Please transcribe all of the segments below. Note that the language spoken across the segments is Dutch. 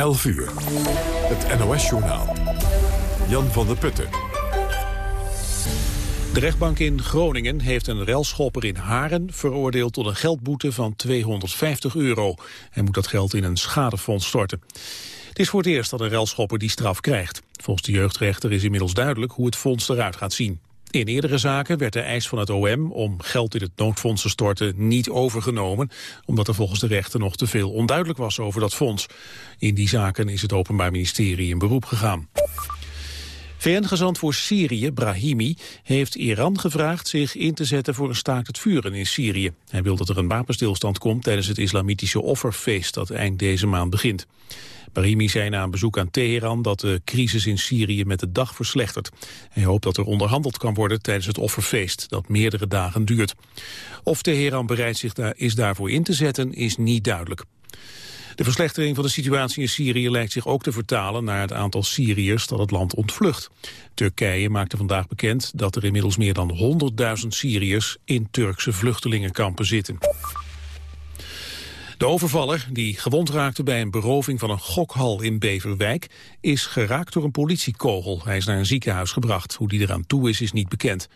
11 uur. Het NOS-journaal. Jan van der Putten. De rechtbank in Groningen heeft een relschopper in Haren veroordeeld tot een geldboete van 250 euro. Hij moet dat geld in een schadefonds storten. Het is voor het eerst dat een relschopper die straf krijgt. Volgens de jeugdrechter is inmiddels duidelijk hoe het fonds eruit gaat zien. In eerdere zaken werd de eis van het OM om geld in het noodfonds te storten niet overgenomen, omdat er volgens de rechter nog te veel onduidelijk was over dat fonds. In die zaken is het Openbaar Ministerie in beroep gegaan. VN-gezant voor Syrië, Brahimi, heeft Iran gevraagd zich in te zetten voor een staakt het vuren in Syrië. Hij wil dat er een wapenstilstand komt tijdens het islamitische offerfeest dat eind deze maand begint. Brahimi zei na een bezoek aan Teheran dat de crisis in Syrië met de dag verslechtert. Hij hoopt dat er onderhandeld kan worden tijdens het offerfeest dat meerdere dagen duurt. Of Teheran bereid zich daar, is daarvoor in te zetten is niet duidelijk. De verslechtering van de situatie in Syrië lijkt zich ook te vertalen naar het aantal Syriërs dat het land ontvlucht. Turkije maakte vandaag bekend dat er inmiddels meer dan 100.000 Syriërs in Turkse vluchtelingenkampen zitten. De overvaller, die gewond raakte bij een beroving van een gokhal in Beverwijk, is geraakt door een politiekogel. Hij is naar een ziekenhuis gebracht. Hoe die eraan toe is, is niet bekend.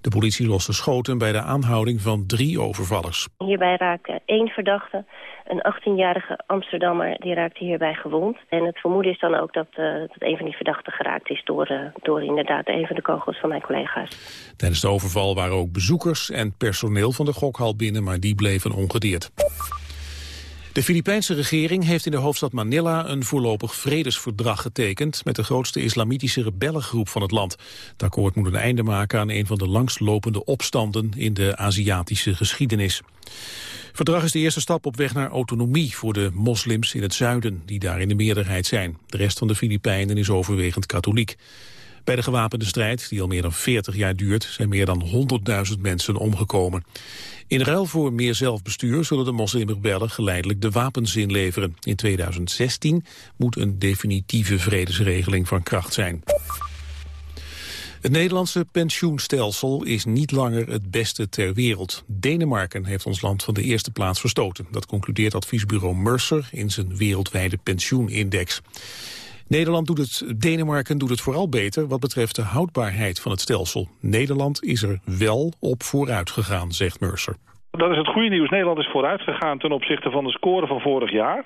De politie loste schoten bij de aanhouding van drie overvallers. Hierbij raakte één verdachte, een 18-jarige Amsterdammer, die raakte hierbij gewond. En het vermoeden is dan ook dat, uh, dat een van die verdachten geraakt is door, uh, door inderdaad een van de kogels van mijn collega's. Tijdens de overval waren ook bezoekers en personeel van de gokhal binnen, maar die bleven ongedeerd. De Filipijnse regering heeft in de hoofdstad Manila een voorlopig vredesverdrag getekend met de grootste islamitische rebellengroep van het land. Het akkoord moet een einde maken aan een van de langstlopende opstanden in de Aziatische geschiedenis. Het verdrag is de eerste stap op weg naar autonomie voor de moslims in het zuiden, die daar in de meerderheid zijn. De rest van de Filipijnen is overwegend katholiek. Bij de gewapende strijd, die al meer dan 40 jaar duurt, zijn meer dan 100.000 mensen omgekomen. In ruil voor meer zelfbestuur zullen de moslimrebellen geleidelijk de wapens inleveren. In 2016 moet een definitieve vredesregeling van kracht zijn. Het Nederlandse pensioenstelsel is niet langer het beste ter wereld. Denemarken heeft ons land van de eerste plaats verstoten. Dat concludeert adviesbureau Mercer in zijn wereldwijde pensioenindex. Nederland doet het, Denemarken doet het vooral beter wat betreft de houdbaarheid van het stelsel. Nederland is er wel op vooruit gegaan, zegt Mercer. Dat is het goede nieuws. Nederland is vooruit gegaan ten opzichte van de score van vorig jaar.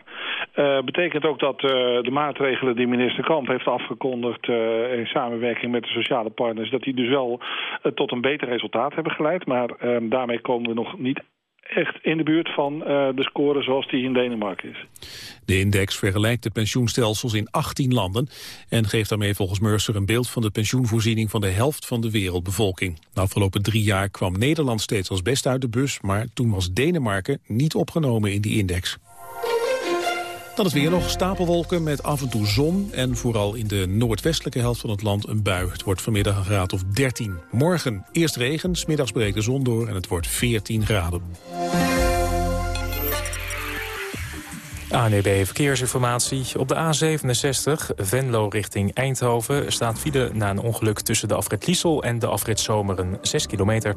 Uh, betekent ook dat uh, de maatregelen die minister Kamp heeft afgekondigd... Uh, in samenwerking met de sociale partners... dat die dus wel tot een beter resultaat hebben geleid. Maar daarmee komen we nog niet echt in de buurt van uh, de score zoals die in Denemarken is. De index vergelijkt de pensioenstelsels in 18 landen... en geeft daarmee volgens Mercer een beeld van de pensioenvoorziening... van de helft van de wereldbevolking. De afgelopen drie jaar kwam Nederland steeds als best uit de bus... maar toen was Denemarken niet opgenomen in die index. Dan het weer nog stapelwolken met af en toe zon... en vooral in de noordwestelijke helft van het land een bui. Het wordt vanmiddag een graad of 13. Morgen eerst regen, smiddags breekt de zon door... en het wordt 14 graden. ANEB Verkeersinformatie. Op de A67 Venlo richting Eindhoven staat file na een ongeluk tussen de afrit Liesel en de afrit Zomeren 6 kilometer.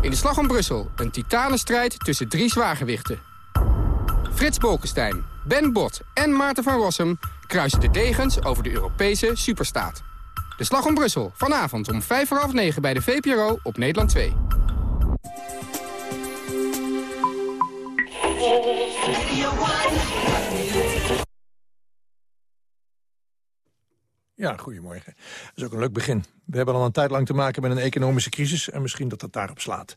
In de Slag om Brussel, een titanenstrijd tussen drie zwaargewichten. Frits Bolkestein, Ben Bot en Maarten van Rossum kruisen de degens over de Europese superstaat. De Slag om Brussel, vanavond om vijf voor half negen bij de VPRO op Nederland 2. Ja, goedemorgen. Dat is ook een leuk begin. We hebben al een tijd lang te maken met een economische crisis... en misschien dat dat daarop slaat.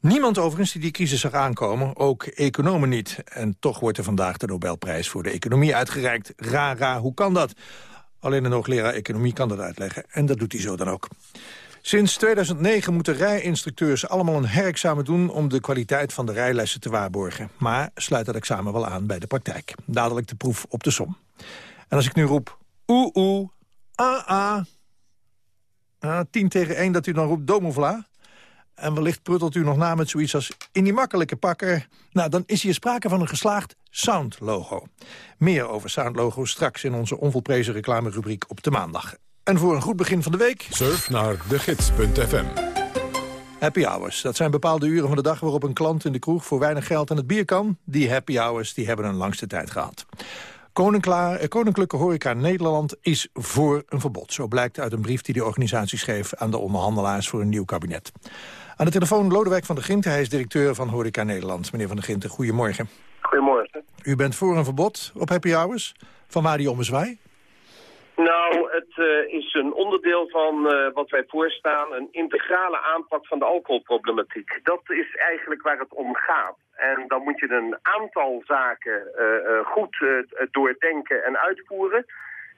Niemand overigens die die crisis zag aankomen, ook economen niet. En toch wordt er vandaag de Nobelprijs voor de economie uitgereikt. Ra, ra, hoe kan dat? Alleen een hoogleraar economie kan dat uitleggen. En dat doet hij zo dan ook. Sinds 2009 moeten rijinstructeurs allemaal een herexamen doen... om de kwaliteit van de rijlessen te waarborgen. Maar sluit dat examen wel aan bij de praktijk. Dadelijk de proef op de som. En als ik nu roep oeh oeh, ah ah... Uh, tien tegen één dat u dan roept domovla... en wellicht pruttelt u nog na met zoiets als in die makkelijke pakker... nou, dan is hier sprake van een geslaagd soundlogo. Meer over soundlogo straks in onze onvolprezen reclamerubriek op de maandag. En voor een goed begin van de week... Surf naar degids.fm. Happy hours. Dat zijn bepaalde uren van de dag waarop een klant in de kroeg voor weinig geld aan het bier kan. Die happy hours die hebben een langste tijd gehad. Eh, Koninklijke Horeca Nederland is voor een verbod. Zo blijkt uit een brief die de organisatie schreef aan de onderhandelaars voor een nieuw kabinet. Aan de telefoon Lodewijk van der Ginten, hij is directeur van Horeca Nederland. Meneer van der Ginten, goedemorgen. Goedemorgen. U bent voor een verbod op happy hours. Van waar die ommezwaai? Nou, het uh, is een onderdeel van uh, wat wij voorstaan, een integrale aanpak van de alcoholproblematiek. Dat is eigenlijk waar het om gaat. En dan moet je een aantal zaken uh, goed doordenken en uitvoeren.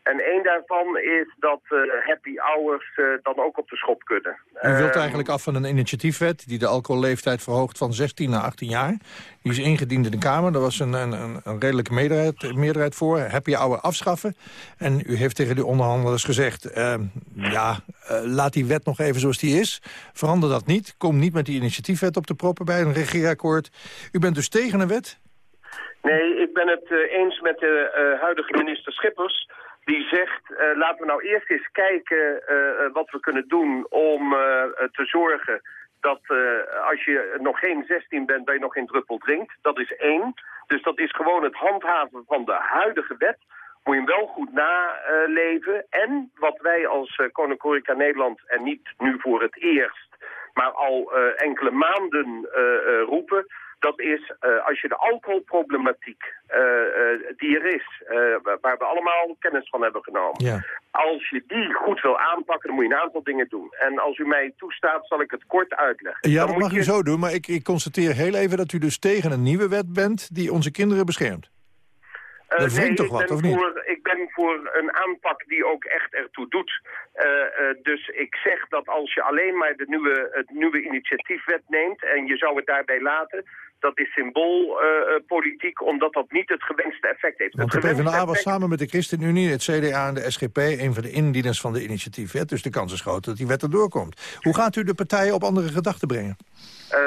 En één daarvan is dat uh, happy hours uh, dan ook op de schop kunnen. U wilt ehm, eigenlijk af van een initiatiefwet die de alcoholleeftijd verhoogt van 16 naar 18 jaar. Die is ingediend in de Kamer. Daar was een, een, een redelijke meerderheid, meerderheid voor. Happy hour afschaffen. En u heeft tegen de onderhandelaars gezegd... Uh, ja, uh, laat die wet nog even zoals die is. Verander dat niet. Kom niet met die initiatiefwet op de proppen bij een regeerakkoord. U bent dus tegen een wet? Nee, ik ben het eens met de huidige minister Schippers die zegt, uh, laten we nou eerst eens kijken uh, wat we kunnen doen om te zorgen dat als je nog geen 16 bent, dat je nog geen druppel drinkt. Dat is één. Dus dat is gewoon het handhaven van de huidige wet. Moet je hem wel goed naleven. en wat wij als Koninklijke Nederland, en niet nu voor het eerst, maar al enkele maanden roepen dat is uh, als je de alcoholproblematiek uh, uh, die er is, waar we allemaal kennis van hebben genomen. Ja. Als je die goed wil aanpakken, dan moet je een aantal dingen doen. En als u mij toestaat, zal ik het kort uitleggen. Ja, dat mag je... u zo doen, maar ik, ik constateer heel even dat u dus tegen een nieuwe wet bent die onze kinderen beschermt. Uh, dat nee, toch wat, of niet? Voor, ik ben voor een aanpak die ook echt ertoe doet. Uh, uh, dus ik zeg dat als je alleen maar de nieuwe, het nieuwe initiatiefwet neemt... en je zou het daarbij laten dat is symboolpolitiek, omdat dat niet het gewenste effect heeft. Want de PvdA was samen met de ChristenUnie, het CDA en de SGP... een van de indieners van de initiatiefwet. Dus de kans is groot dat die wet erdoor komt. Hoe gaat u de partijen op andere gedachten brengen? Uh,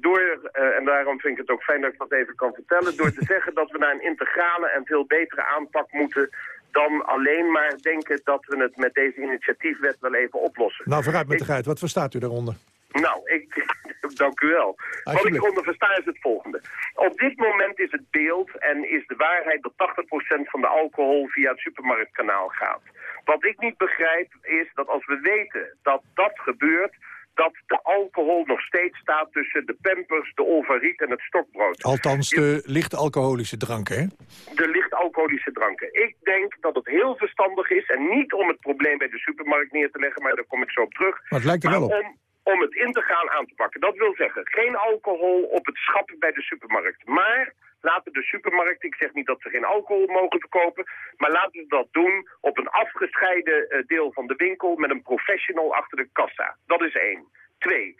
door, en daarom vind ik het ook fijn dat ik dat even kan vertellen... door te zeggen dat we naar een integrale en veel betere aanpak moeten dan alleen maar denken dat we het met deze initiatiefwet wel even oplossen. Nou, vooruit met de geit. Wat verstaat u daaronder? Nou, ik, dank u wel. Wat ik onder versta is het volgende. Op dit moment is het beeld en is de waarheid dat 80% van de alcohol via het supermarktkanaal gaat. Wat ik niet begrijp is dat als we weten dat dat gebeurt dat de alcohol nog steeds staat tussen de pampers, de olvariet en het stokbrood. Althans de licht alcoholische dranken, hè? De licht alcoholische dranken. Ik denk dat het heel verstandig is, en niet om het probleem bij de supermarkt neer te leggen, maar daar kom ik zo op terug. Maar het lijkt er wel op. Om, om het integraal aan te pakken. Dat wil zeggen, geen alcohol op het schap bij de supermarkt. Maar laten de supermarkt, ik zeg niet dat ze geen alcohol mogen verkopen... maar laten ze dat doen op een afgescheiden uh, deel van de winkel... met een professional achter de kassa. Dat is één. Twee,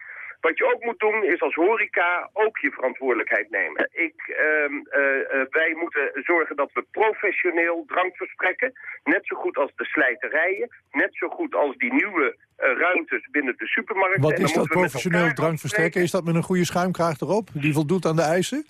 wat je ook moet doen is als horeca ook je verantwoordelijkheid nemen. Ik, uh, uh, wij moeten zorgen dat we professioneel drank versprekken. Net zo goed als de slijterijen. Net zo goed als die nieuwe uh, ruimtes binnen de supermarkten. Wat is dat professioneel drank verstrekken? Is dat met een goede schuimkraag erop? Die voldoet aan de eisen?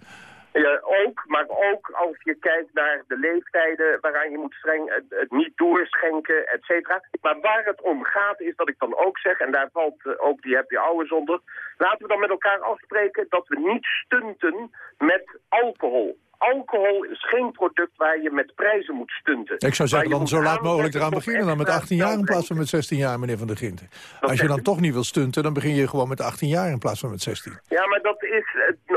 Ja, ook, maar ook als je kijkt naar de leeftijden waaraan je moet streng het, niet doorschenken, et cetera. Maar waar het om gaat is dat ik dan ook zeg, en daar valt uh, ook die happy hours onder, laten we dan met elkaar afspreken dat we niet stunten met alcohol alcohol is geen product waar je met prijzen moet stunten. Ik zou zeggen, dan zo laat mogelijk eraan beginnen. Dan met 18 jaar in plaats van met 16 jaar, meneer Van der Ginten. Als je dan toch niet wil stunten, dan begin je gewoon met 18 jaar in plaats van met 16. Ja, maar dat is,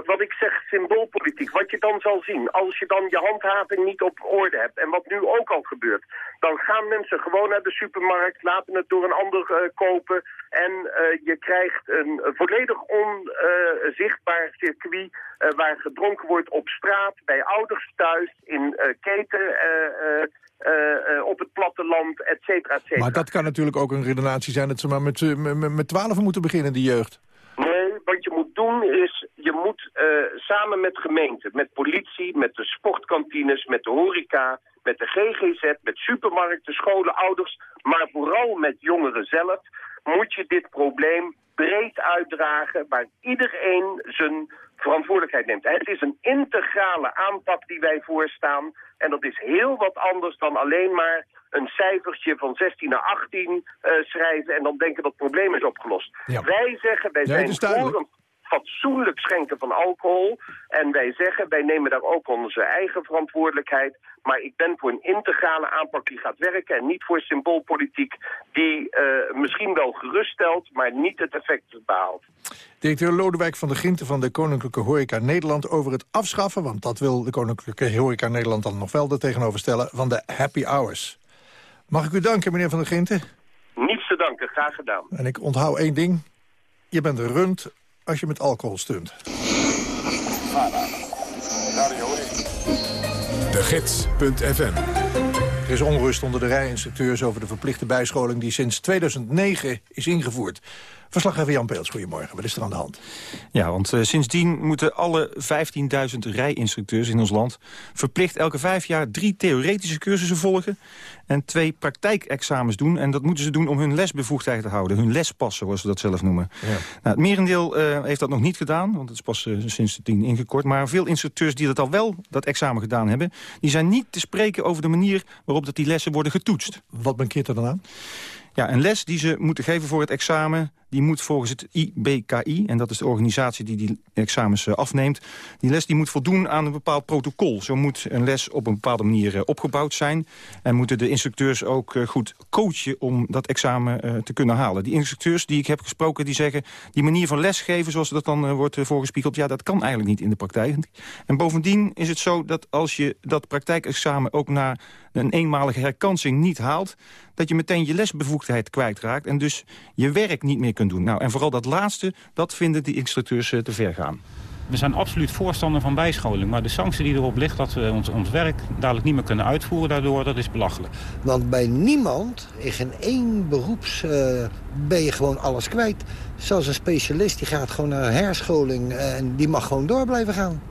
wat ik zeg, symboolpolitiek. Wat je dan zal zien, als je dan je handhaving niet op orde hebt... en wat nu ook al gebeurt, dan gaan mensen gewoon naar de supermarkt... laten het door een ander uh, kopen... en uh, je krijgt een volledig onzichtbaar uh, circuit... waar gedronken wordt op straat, bij bij ouders thuis, in keten op het platteland, et cetera, et cetera. Maar dat kan natuurlijk ook een redenatie zijn dat ze maar met, met, met 12 moeten beginnen, die jeugd. Nee, wat je moet doen is, je moet samen met gemeenten, met politie, met de sportkantines, met de horeca, met de GGZ, met supermarkten, scholen, ouders, maar vooral met jongeren zelf, moet je dit probleem breed uitdragen waar iedereen zijn verantwoordelijkheid neemt. Het is een integrale aanpak die wij voorstaan en dat is heel wat anders dan alleen maar een cijfertje van 16 naar 18 uh, schrijven en dan denken dat het probleem is opgelost. Wij zeggen, wij zijn voor een fatsoenlijk schenken van alcohol. En wij zeggen, wij nemen daar ook onze eigen verantwoordelijkheid. Maar ik ben voor een integrale aanpak die gaat werken... en niet voor symboolpolitiek die uh, misschien wel geruststelt... maar niet het effect behaalt. Directeur Lodewijk van der Ginten van de Koninklijke Horeca Nederland... over het afschaffen, want dat wil de Koninklijke Horeca Nederland dan nog wel er tegenover stellen... van de happy hours. Mag ik u danken, meneer van der Ginten? Niets te danken, graag gedaan. En ik onthoud één ding. Je bent rund als je met alcohol stunt. De Gids.fm er is onrust onder de rijinstructeurs over de verplichte bijscholing... die sinds 2009 is ingevoerd. Verslaggever Jan Peels, goedemorgen. Wat is er aan de hand? Ja, want uh, sindsdien moeten alle 15.000 rijinstructeurs in ons land... verplicht elke vijf jaar drie theoretische cursussen volgen... en twee praktijkexamens doen. En dat moeten ze doen om hun lesbevoegdheid te houden. Hun lespassen, zoals ze dat zelf noemen. Ja. Nou, het merendeel uh, heeft dat nog niet gedaan, want het is pas uh, sinds de tien ingekort. Maar veel instructeurs die dat al wel, dat examen gedaan hebben... die zijn niet te spreken over de manier waarop dat die lessen worden getoetst. Wat mankeert er dan aan? Ja, een les die ze moeten geven voor het examen... die moet volgens het IBKI, en dat is de organisatie die die examens eh, afneemt... die les die moet voldoen aan een bepaald protocol. Zo moet een les op een bepaalde manier eh, opgebouwd zijn... en moeten de instructeurs ook eh, goed coachen om dat examen te kunnen halen. Die instructeurs die ik heb gesproken, die zeggen... die manier van lesgeven, zoals dat dan wordt voorgespiegeld... ja, dat kan eigenlijk niet in de praktijk. En bovendien is het zo dat als je dat praktijkexamen ook na een eenmalige herkansing niet haalt... dat je meteen je lesbevoegdheid kwijtraakt... en dus je werk niet meer kunt doen. Nou, en vooral dat laatste, dat vinden die instructeurs eh, te ver gaan. We zijn absoluut voorstander van bijscholing. Maar de sanctie die erop ligt dat we ons, ons werk dadelijk niet meer kunnen uitvoeren daardoor, dat is belachelijk. Want bij niemand, in geen één beroeps, uh, ben je gewoon alles kwijt. Zoals een specialist, die gaat gewoon naar herscholing en die mag gewoon door blijven gaan.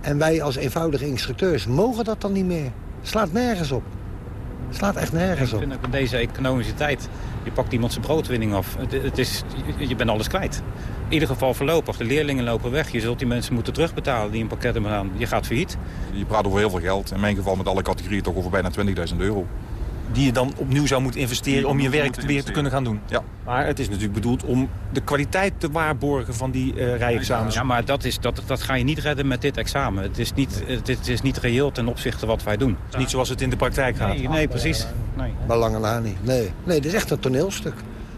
En wij als eenvoudige instructeurs mogen dat dan niet meer. Slaat nergens op. Slaat echt nergens op. Ik vind ook in deze economische tijd, je pakt iemand zijn broodwinning af. Het, het is, je bent alles kwijt. In ieder geval voorlopig. De leerlingen lopen weg. Je zult die mensen moeten terugbetalen die een pakket hebben gedaan. Je gaat failliet. Je praat over heel veel geld. In mijn geval met alle categorieën toch over bijna 20.000 euro die je dan opnieuw zou moeten investeren om je werk weer te kunnen gaan doen. Ja. Maar het is natuurlijk bedoeld om de kwaliteit te waarborgen van die uh, rijexamens. Ja, maar dat, is, dat, dat ga je niet redden met dit examen. Het is niet, het, is niet reëel ten opzichte wat wij doen. Het is niet zoals het in de praktijk gaat. Nee, nee precies. Nee. Maar lange niet. Nee. nee, dit is echt een toneelstuk.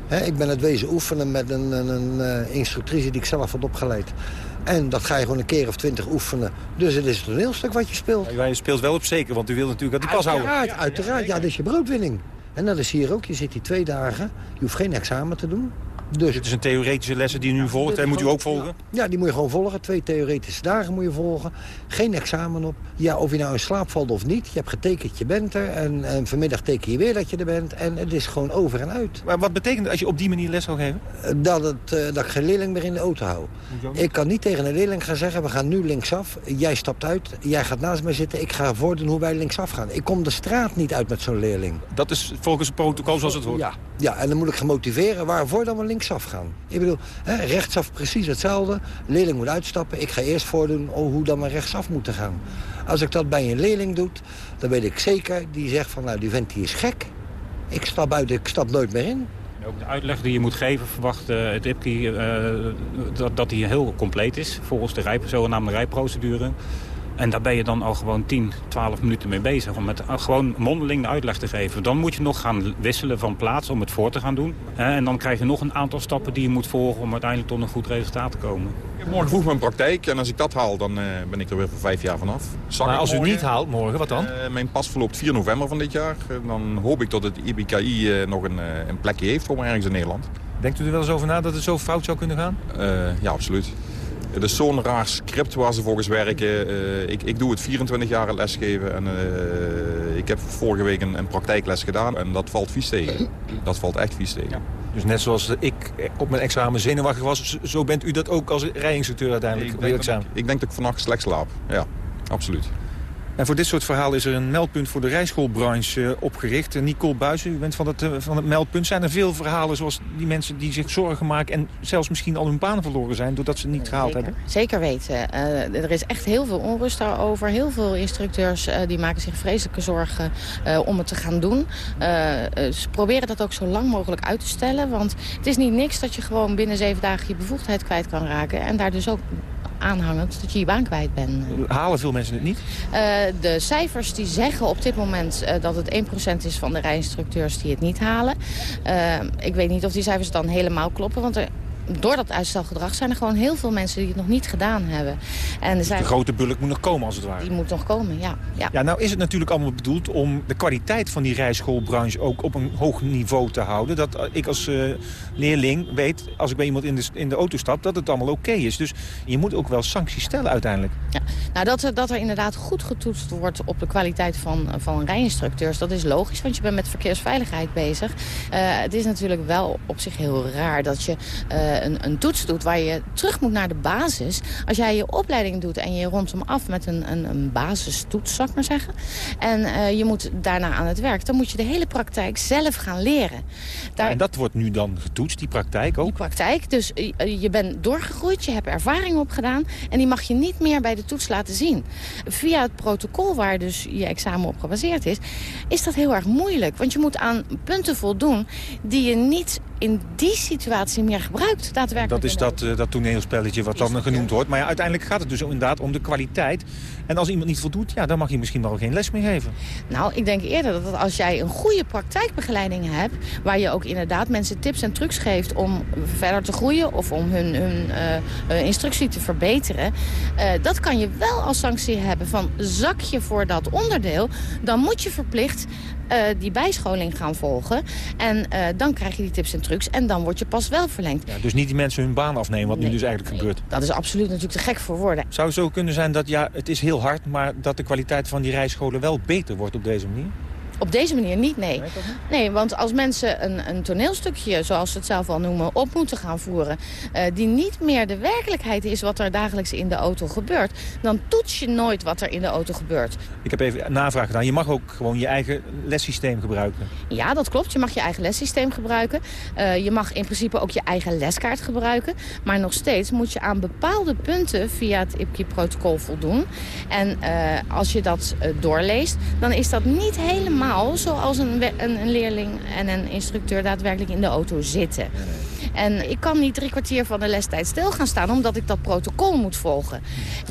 Ik ben het wezen oefenen met een, een, een uh, instructrice die ik zelf had opgeleid. En dat ga je gewoon een keer of twintig oefenen. Dus het is een toneelstuk wat je speelt. Ja, je speelt wel op zeker, want u wil natuurlijk dat die pas houden. Uiteraard, uiteraard. Ja, dat is je broodwinning. En dat is hier ook. Je zit hier twee dagen. Je hoeft geen examen te doen. Dus, Dit is een theoretische lessen die u nu volgt. En moet u ook volgen? Ja, die moet je gewoon volgen. Twee theoretische dagen moet je volgen. Geen examen op. Ja, of je nou in slaap valt of niet. Je hebt getekend, je bent er. En, en vanmiddag teken je weer dat je er bent. En het is gewoon over en uit. Maar wat betekent het als je op die manier les zou geven? Eh, dat, het, uh, dat ik geen leerling meer in de auto hou. Ik kan niet tegen een leerling gaan zeggen... we gaan nu linksaf. Jij stapt uit. Jij gaat naast mij zitten. Ik ga voordoen hoe wij linksaf gaan. Ik kom de straat niet uit met zo'n leerling. Dat is volgens het protocol zoals het hoort? Ja. ja, en dan moet ik gaan motiveren waarvoor dan we linksaf gaan. Ik bedoel, hè, rechtsaf precies hetzelfde. leerling moet uitstappen. Ik ga eerst voordoen hoe dan maar rechtsaf moeten gaan. Als ik dat bij een leerling doe, dan weet ik zeker... die zegt van, nou, die vent die is gek. Ik stap uit, ik stap nooit meer in. Ook de uitleg die je moet geven verwacht uh, het IPKI uh, dat, dat die heel compleet is... volgens de rij, zogenaamde rijprocedure. En daar ben je dan al gewoon 10, 12 minuten mee bezig. Om met gewoon mondeling de uitleg te geven. Dan moet je nog gaan wisselen van plaats om het voor te gaan doen. En dan krijg je nog een aantal stappen die je moet volgen... om uiteindelijk tot een goed resultaat te komen. Ik heb morgen vroeg mijn praktijk. En als ik dat haal, dan uh, ben ik er weer voor vijf jaar vanaf. maar als u niet haalt morgen, wat dan? Uh, mijn pas verloopt 4 november van dit jaar. dan hoop ik dat het IBKI uh, nog een, een, plekje heeft voor me ergens in Nederland. Denkt u er wel eens over na dat het zo fout zou kunnen gaan? ja, absoluut. Het is zo'n raar script waar ze volgens werken. Uh, ik, ik doe het 24 jaar lesgeven en uh, ik heb vorige week een, een, praktijkles gedaan en dat valt vies tegen. Dat valt echt vies tegen. Ja. Dus net zoals ik op mijn examen zenuwachtig was, zo bent u dat ook als rijinstructeur uiteindelijk ik examen? ik, ik denk dat ik vannacht slecht slaap, ja, absoluut. En voor dit soort verhalen is er een meldpunt voor de rijschoolbranche eh, opgericht. Nicole Buizen, u bent van het, eh, van het meldpunt. Zijn er veel verhalen zoals die mensen die zich zorgen maken... en zelfs misschien al hun baan verloren zijn doordat ze het niet gehaald hebben? Zeker weten. Uh, er is echt heel veel onrust daarover. Heel veel instructeurs uh, die maken zich vreselijke zorgen uh, om het te gaan doen. ze proberen dat ook zo lang mogelijk uit te stellen. Want het is niet niks dat je gewoon binnen zeven dagen je bevoegdheid kwijt kan raken. En daar dus ook aanhangend dat je je baan kwijt bent. Halen veel mensen het niet? Uh, de cijfers die zeggen op dit moment uh, dat het 1% is van de rijinstructeurs die het niet halen. Uh, ik weet niet of die cijfers dan helemaal kloppen, want er door dat uitstelgedrag zijn er gewoon heel veel mensen die het nog niet gedaan hebben. En dus zijn... de grote bulk moet nog komen als het ware? Die moet nog komen, ja. ja. Ja, nou is het natuurlijk allemaal bedoeld om de kwaliteit van die rijschoolbranche ook op een hoog niveau te houden. Dat ik als uh, leerling weet, als ik bij iemand in de, in de auto stap, dat het allemaal oké is. Dus je moet ook wel sancties stellen uiteindelijk. Ja, nou dat, er, dat er inderdaad goed getoetst wordt op de kwaliteit van, van rijinstructeurs, dat is logisch, want je bent met verkeersveiligheid bezig. Uh, het is natuurlijk wel op zich heel raar dat je... Uh, een, een, toets doet waar je terug moet naar de basis... als jij je opleiding doet en je rondt hem af met een, een, een basistoets, zou ik maar zeggen... en uh, je moet daarna aan het werk, dan moet je de hele praktijk zelf gaan leren. Daar... Ja, en dat wordt nu dan getoetst, die praktijk ook? Die praktijk, dus uh, je bent doorgegroeid, je hebt ervaring opgedaan... en die mag je niet meer bij de toets laten zien. Via het protocol waar dus je examen op gebaseerd is... is dat heel erg moeilijk, want je moet aan punten voldoen... die je niet in die situatie meer gebruikt, daadwerkelijk. Dat is dat, uh, dat toneelspelletje wat dan genoemd wordt. Maar ja, uiteindelijk gaat het dus inderdaad om de kwaliteit. En als iemand niet voldoet, ja, dan mag je misschien wel geen les meer geven. Nou, ik denk eerder dat als jij een goede praktijkbegeleiding hebt... waar je ook inderdaad mensen tips en trucs geeft om verder te groeien... of om hun, hun uh, instructie te verbeteren... Uh, dat kan je wel als sanctie hebben van zak je voor dat onderdeel... dan moet je verplicht uh, die bijscholing gaan volgen. En uh, dan krijg je die tips en trucs en dan word je pas wel verlengd. Ja, dus niet die mensen hun baan afnemen, wat nee, nu dus eigenlijk nee, gebeurt. Dat is absoluut natuurlijk te gek voor woorden. Zou het zo kunnen zijn dat, ja, het is heel hard... maar dat de kwaliteit van die rijscholen wel beter wordt op deze manier? Op deze manier niet, nee. Nee, want als mensen een, een toneelstukje, zoals ze het zelf al noemen, op moeten gaan voeren... Uh, die niet meer de werkelijkheid is wat er dagelijks in de auto gebeurt... dan toets je nooit wat er in de auto gebeurt. Ik heb even navraag gedaan. Je mag ook gewoon je eigen lessysteem gebruiken. Ja, dat klopt. Je mag je eigen lessysteem gebruiken. Uh, je mag in principe ook je eigen leskaart gebruiken. Maar nog steeds moet je aan bepaalde punten via het IPKI-protocol voldoen. En uh, als je dat doorleest, dan is dat niet helemaal zoals een, een, een, leerling en een instructeur daadwerkelijk in de auto zitten. En ik kan niet drie kwartier van de lestijd stil gaan staan... omdat ik dat protocol moet volgen.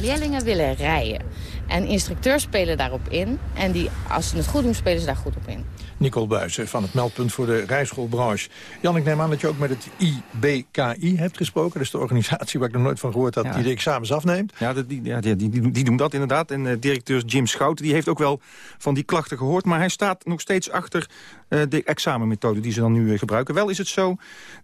Leerlingen willen rijden. En instructeurs spelen daarop in. En die, als ze het goed doen, spelen ze daar goed op in. Nicole Buijsen van het meldpunt voor de rijschoolbranche. Jan, ik neem aan dat je ook met het IBKI hebt gesproken. Dat is de organisatie waar ik nog nooit van gehoord had... Ja. die de examens afneemt. Ja, die, ja die, die, die, doen dat inderdaad. En uh, directeur Jim Schouten die heeft ook wel van die klachten gehoord. Maar hij staat nog steeds achter de examenmethode die ze dan nu uh, gebruiken. Wel is het zo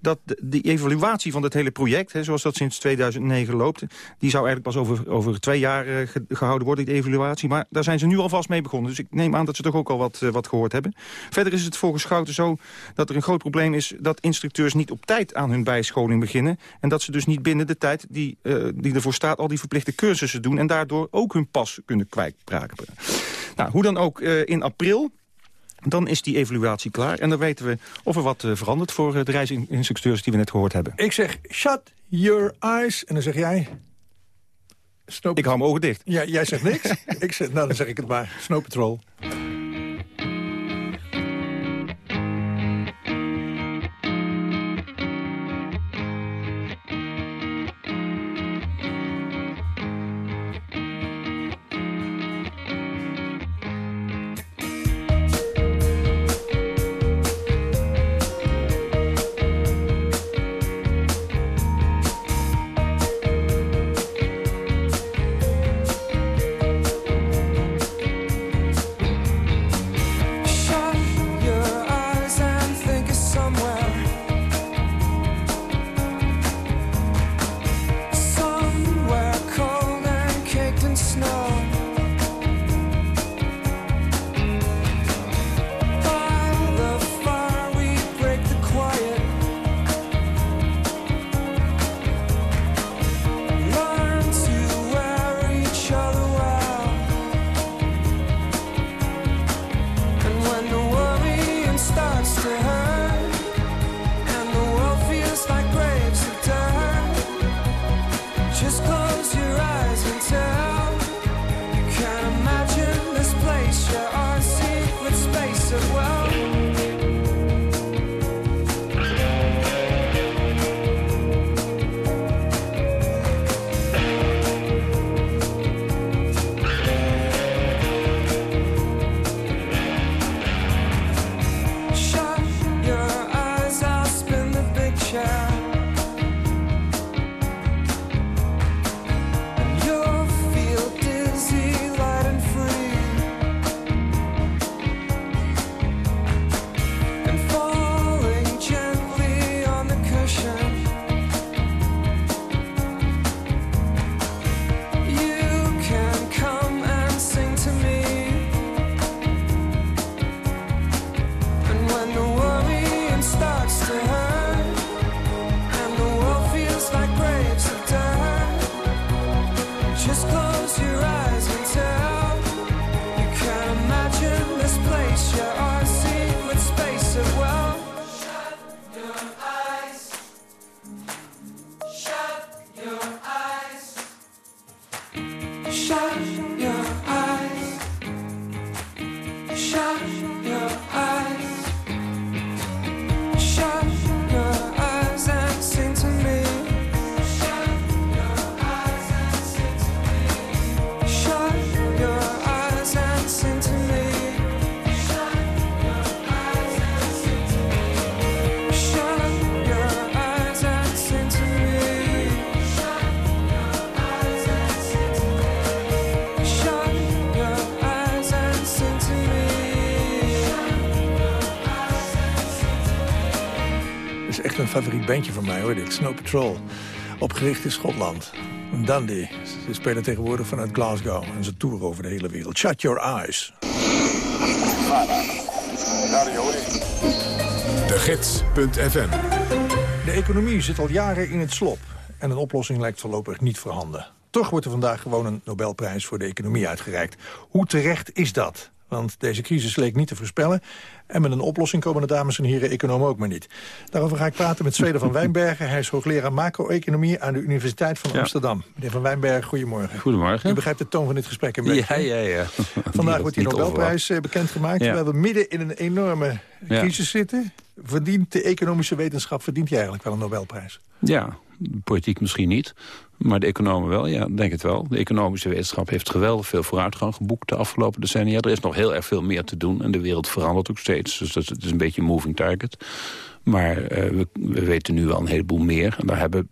dat de, de evaluatie van het hele project... Hè, zoals dat sinds 2009 loopt... die zou eigenlijk pas over, over twee jaar ge, gehouden worden, die evaluatie. Maar daar zijn ze nu alvast mee begonnen. Dus ik neem aan dat ze toch ook al wat, wat gehoord hebben. Verder is het volgens Schouten zo dat er een groot probleem is... dat instructeurs niet op tijd aan hun bijscholing beginnen... en dat ze dus niet binnen de tijd die, die ervoor staat... al die verplichte cursussen doen en daardoor ook hun pas kunnen kwijtraken. Nou, hoe dan ook, in april... Dan is die evaluatie klaar en dan weten we of er wat uh, verandert... voor uh, de reisinstructeurs die we net gehoord hebben. Ik zeg, shut your eyes. En dan zeg jij... Snow ik hou mijn ogen dicht. Ja, jij zegt niks. ik zeg, nou, dan zeg ik het maar. Snow Patrol. Een bandje van mij hoor, dit. Snow Patrol. Opgericht in Schotland. Dundee. Ze spelen tegenwoordig vanuit Glasgow. En ze toeren over de hele wereld. Shut your eyes. De Gids.fm De economie zit al jaren in het slop. En een oplossing lijkt voorlopig niet voorhanden. Toch wordt er vandaag gewoon een Nobelprijs voor de economie uitgereikt. Hoe terecht is dat? Want deze crisis leek niet te voorspellen. En met een oplossing komen de dames en heren economen ook maar niet. Daarover ga ik praten met Zweden van Wijnbergen. Hij is hoogleraar macro-economie aan de Universiteit van Amsterdam. Meneer van Wijnbergen, goedemorgen. Goedemorgen. U begrijpt de toon van dit gesprek een beetje. Ja, ja, ja. Vandaag wordt die Nobelprijs eh, bekendgemaakt. Ja. Terwijl we midden in een enorme Ja. crisis zitten. Verdient de economische wetenschap verdient hij eigenlijk wel een Nobelprijs? Ja, de politiek misschien niet. Maar de economen wel, ja, denk het wel. De economische wetenschap heeft geweldig veel vooruitgang geboekt de afgelopen decennia. Er is nog heel erg veel meer te doen en de wereld verandert ook steeds. Dus dat, het is een beetje een moving target. Maar eh, we, we weten nu wel een heleboel meer. En daar hebben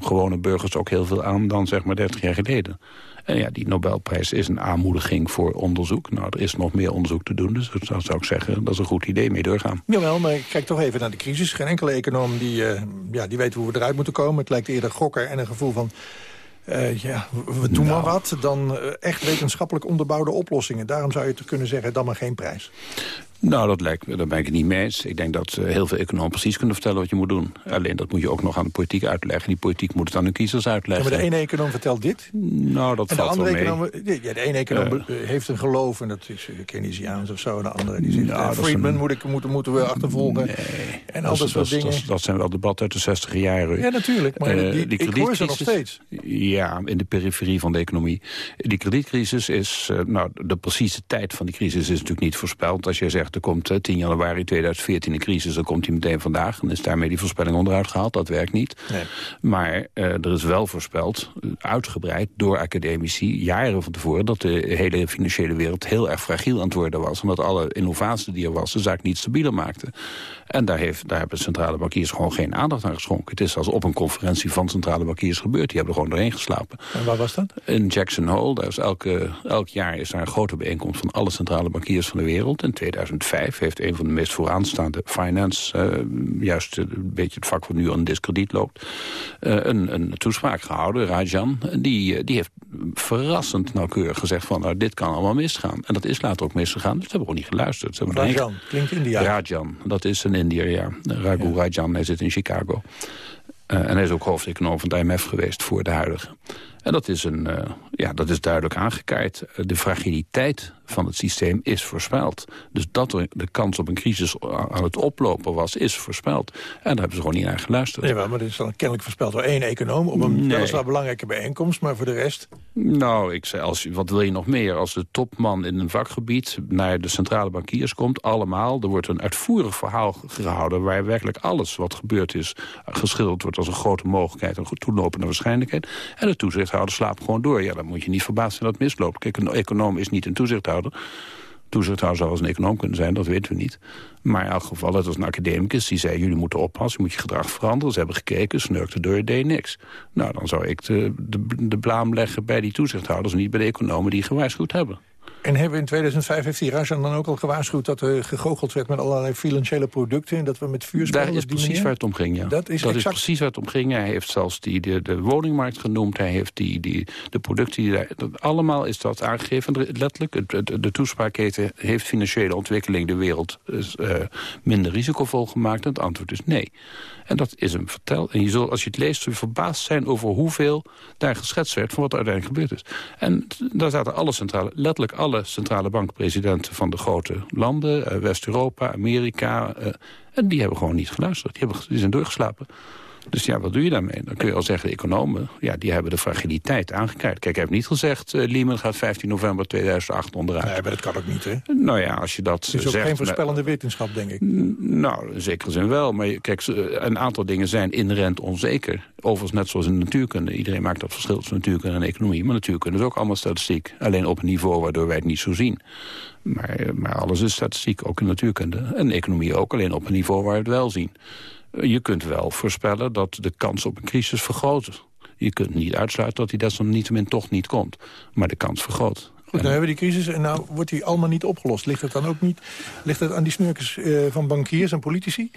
gewone burgers ook heel veel aan dan zeg maar 30 jaar geleden. En ja, die Nobelprijs is een aanmoediging voor onderzoek. Nou, er is nog meer onderzoek te doen, dus dat zou ik zeggen, dat is een goed idee mee doorgaan. Jawel, maar ik kijk toch even naar de crisis. Geen enkele econoom die, eh, ja, die weet hoe we eruit moeten komen. Het lijkt eerder gokker en een gevoel van... eh, ja, we doen maar wat, dan echt wetenschappelijk onderbouwde oplossingen. Daarom zou je toch kunnen zeggen, dan maar geen prijs. Nou, dat lijkt me, daar ben ik het niet mee eens. Ik denk dat eh, heel veel economen precies kunnen vertellen wat je moet doen. Alleen dat moet je ook nog aan de politiek uitleggen. Die politiek moet het aan de kiezers Ja, uitleggen. maar de ene econoom vertelt dit. Nou, dat en de valt andere wel mee. econoom, ja, de ene econoom Eh. heeft een geloof, en dat is uh, Keynesiaans of zo. De andere die zegt, Nou, eh, Friedman een- moet ik, moeten, moeten we achtervolgen. en al dat, dat, soort dat, dingen. dat, dat zijn wel debatten uit de 60 jaren. Ja, natuurlijk, maar Eh, die- ik hoor ze nog steeds. Ja, in de periferie van de economie. Die kredietcrisis is, eh, nou, de precieze tijd van die crisis is natuurlijk niet voorspeld. Als je zegt, er komt eh, 10 januari 2014 een crisis, dan komt die meteen vandaag. Dan is daarmee die voorspelling onderuit gehaald. Dat werkt niet. Nee. Maar eh, er is wel voorspeld, eh, uitgebreid door academici, jaren van tevoren, dat de hele financiële wereld heel erg fragiel aan het worden was. Omdat alle innovatie die er was, de zaak niet stabieler maakte. En daar, heeft, daar hebben centrale bankiers gewoon geen aandacht aan geschonken. Het is als op een conferentie van centrale bankiers gebeurd. Die hebben er gewoon doorheen geslapen. En waar was dat? In Jackson Hole, daar is elke, elk jaar is daar een grote bijeenkomst van alle centrale bankiers van de wereld. In 2005 heeft een van de meest vooraanstaande finance, eh, juist een beetje het vak wat nu aan discrediet loopt, eh, een, een toespraak gehouden, Rajan. Die, eh, die heeft verrassend nauwkeurig gezegd van nou, dit kan allemaal misgaan. En dat is later ook misgegaan, dus ze hebben gewoon niet geluisterd. Rajan, klinkt India. Rajan, dat is een Indiër, ja. Raghu Rajan, hij zit in Chicago. En hij is ook hoofdeconoom van het IMF geweest voor de huidige. En dat is, een, ja, dat is duidelijk aangekaart. Eh, De fragiliteit van het systeem is voorspeld. Dus dat er de kans op een crisis aan het oplopen was, is voorspeld. En daar hebben ze gewoon niet naar geluisterd. Nee, maar dat is dan kennelijk voorspeld door één econoom... op een Nee. weliswaar belangrijke bijeenkomst, maar voor de rest... Nou, ik zei, als, wat wil je nog meer? Als de topman in een vakgebied naar de centrale bankiers komt, allemaal. Er wordt een uitvoerig verhaal gehouden waar werkelijk alles wat gebeurd is geschilderd wordt als een grote mogelijkheid, een goed toelopende waarschijnlijkheid. En de toezichthouder slaapt gewoon door. Ja, dan moet je niet verbaasd zijn dat het misloopt. Kijk, een econoom is niet een toezichthouder. Toezichthouder zou als een econoom kunnen zijn, dat weten we niet. Maar in elk geval, dat was een academicus die zei... jullie moeten oppassen, je moet je gedrag veranderen. Ze hebben gekeken, snurkte door, deed niks. Nou, dan zou ik de, de, de blaam leggen bij die toezichthouders... niet bij de economen die gewaarschuwd hebben. En hebben in 2005 heeft die Rajan dan ook al gewaarschuwd... dat er gegoocheld werd met allerlei financiële producten... en dat we met vuur Daar is precies waar het om ging, ja. Dat is exact... precies waar het om ging. Hij heeft zelfs die, de, de woningmarkt genoemd. Hij heeft die, die, de producten die daar... Dat, allemaal is dat aangegeven, letterlijk. Het, het, de toespraakketen heeft financiële ontwikkeling de wereld uh, minder risicovol gemaakt. En het antwoord is nee. En dat is hem verteld. En je zult, als je het leest, zul je verbaasd zijn over hoeveel daar geschetst werd... van wat er uiteindelijk gebeurd is. En daar zaten alle centrale, letterlijk alle centrale bankpresidenten... van de grote landen, uh, West-Europa, Amerika... Uh, en die hebben gewoon niet geluisterd. Die, hebben, die zijn doorgeslapen. Dus ja, wat doe je daarmee? Dan kun je al zeggen, de economen, ja, die hebben de fragiliteit aangekijkt. Kijk, hij heeft niet gezegd, uh, Lehman gaat 15 november 2008 onderuit. Nee, maar dat kan ook niet, hè? Nou ja, als je dat Het is ook zegt, geen voorspellende wetenschap, denk ik. Nou, in zekere zin wel. Maar kijk, een aantal dingen zijn inherent onzeker. Overigens net zoals in de natuurkunde. Iedereen maakt dat verschil tussen natuurkunde en economie. Maar natuurkunde is ook allemaal statistiek. Alleen op een niveau waardoor wij het niet zo zien. Maar, maar alles is statistiek, ook in natuurkunde. En economie ook, alleen op een niveau waar we het wel zien. Je kunt wel voorspellen dat de kans op een crisis vergroot. Je kunt niet uitsluiten dat die desalniettemin toch niet komt. Maar de kans vergroot. Goed, dan hebben we die crisis en nou wordt die allemaal niet opgelost. Ligt het dan ook niet ligt het aan die snurkers uh, van bankiers en politici?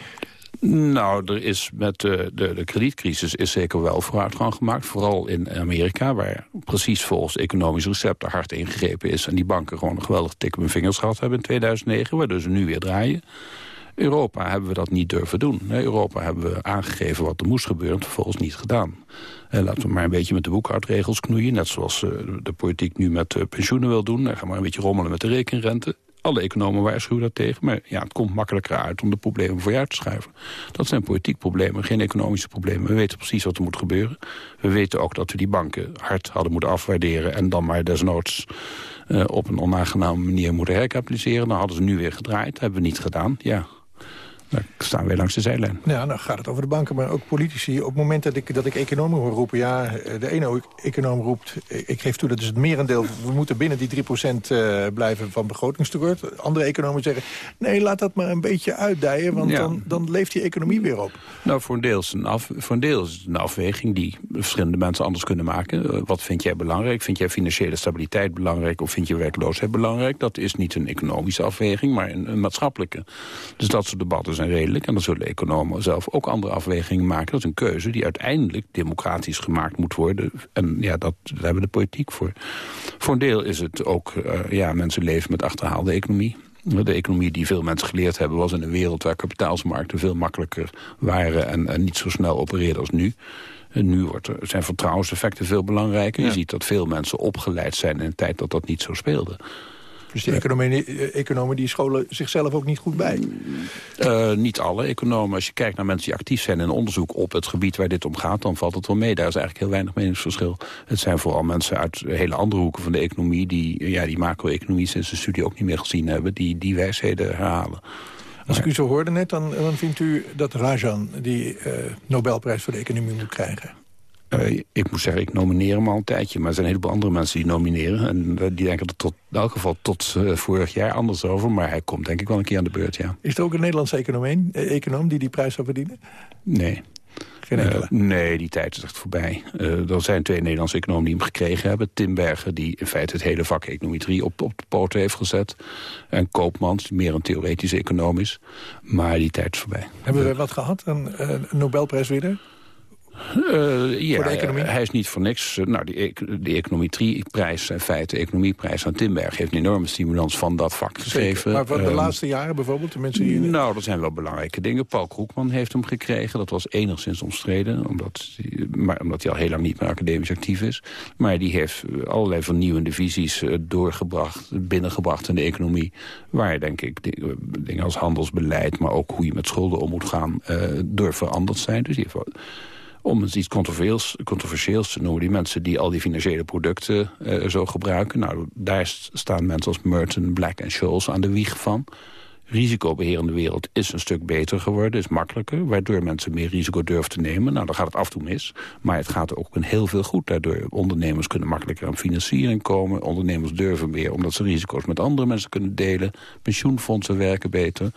Nou, er is met de, de, de kredietcrisis is zeker wel vooruitgang gemaakt. Vooral in Amerika, waar precies volgens economisch recept er hard ingegrepen is. En die banken gewoon een geweldig tik op hun vingers gehad hebben in 2009. Waardoor ze nu weer draaien. Europa hebben we dat niet durven doen. Europa hebben we aangegeven wat er moest gebeuren... en vervolgens niet gedaan. laten we maar een beetje met de boekhoudregels knoeien. Net zoals de politiek nu met pensioenen wil doen. Dan gaan we een beetje rommelen met de rekenrente. Alle economen waarschuwen dat tegen. Maar ja, het komt makkelijker uit om de problemen voor te schuiven. Dat zijn politiek problemen, geen economische problemen. We weten precies wat er moet gebeuren. We weten ook dat we die banken hard hadden moeten afwaarderen... en dan maar desnoods uh, op een onaangename manier moeten herkapitaliseren. Dan hadden ze nu weer gedraaid. Dat hebben we niet gedaan. Ja, dan staan we weer langs de zijlijn. Ja, nou gaat het over de banken, maar ook politici. Op het moment dat ik, dat ik economen hoor roepen... ja, de ene econoom roept, ik geef toe dat is het merendeel... we moeten binnen die 3% uh, blijven van begrotingstekort. Andere economen zeggen, nee, laat dat maar een beetje uitdijen... want ja. dan, dan leeft die economie weer op. Nou, voor een, deel is een af, voor een deel is het een afweging die verschillende mensen anders kunnen maken. Wat vind jij belangrijk? Vind jij financiële stabiliteit belangrijk... of vind je werkloosheid belangrijk? Dat is niet een economische afweging, maar een, een maatschappelijke. Dus dat soort debatten zijn redelijk. En dan zullen economen zelf ook andere afwegingen maken. Dat is een keuze die uiteindelijk democratisch gemaakt moet worden. En ja, dat, daar hebben we de politiek voor. Voor een deel is het ook, uh, ja, mensen leven met achterhaalde economie. De economie die veel mensen geleerd hebben... was in een wereld waar kapitaalsmarkten veel makkelijker waren... en, en niet zo snel opereerden als nu. En nu wordt er, zijn vertrouwenseffecten veel belangrijker. Ja. Je ziet dat veel mensen opgeleid zijn in een tijd dat dat niet zo speelde. Dus die economen, economen die scholen zichzelf ook niet goed bij? Uh, niet alle economen. Als je kijkt naar mensen die actief zijn in onderzoek op het gebied waar dit om gaat... dan valt het wel mee. Daar is eigenlijk heel weinig meningsverschil. Het zijn vooral mensen uit hele andere hoeken van de economie... die ja, die macro-economie sinds de studie ook niet meer gezien hebben... die die wijsheden herhalen. Als ik u zo hoorde net, dan, dan vindt u dat Rajan die uh, Nobelprijs voor de economie moet krijgen? Uh, ik moet zeggen, ik nomineer hem al een tijdje. Maar er zijn een heleboel andere mensen die nomineren. En uh, die denken er tot, in elk geval tot uh, vorig jaar anders over. Maar hij komt denk ik wel een keer aan de beurt, ja. Is er ook een Nederlandse econoom, econoom die die prijs zou verdienen? Nee. Geen enkele? nee, die tijd is echt voorbij. er zijn twee Nederlandse economen die hem gekregen hebben. Tim Berger, die in feite het hele vak econometrie op, op de poten heeft gezet. En Koopmans, die meer een theoretische econoom is. Maar die tijd is voorbij. Hebben we wat gehad, een, een Nobelprijswinnaar? Uh, ja, voor de economie? hij is niet voor niks. Uh, nou, die, de economieprijs, in feite, de economieprijs aan Timberg... heeft een enorme stimulans van dat vak gegeven. Maar van de um, laatste jaren bijvoorbeeld? De mensen die... Nou, dat zijn wel belangrijke dingen. Paul Kroekman heeft hem gekregen. Dat was enigszins omstreden. Omdat, maar, omdat hij al heel lang niet meer academisch actief is. Maar die heeft allerlei vernieuwende visies uh, doorgebracht... binnengebracht in de economie. Waar, denk ik, dingen als handelsbeleid... maar ook hoe je met schulden om moet gaan... door veranderd zijn. Dus die heeft om iets controversieels, te noemen. Die mensen die al die financiële producten uh, zo gebruiken. Nou, daar staan mensen als Merton, Black en Scholes aan de wieg van. Risicobeheer in de wereld is een stuk beter geworden, is makkelijker... waardoor mensen meer risico durven te nemen. Nou, dan gaat het af en toe mis, maar het gaat ook in heel veel goed. Daardoor ondernemers kunnen makkelijker aan financiering komen. Ondernemers durven meer, omdat ze risico's met andere mensen kunnen delen. Pensioenfondsen werken beter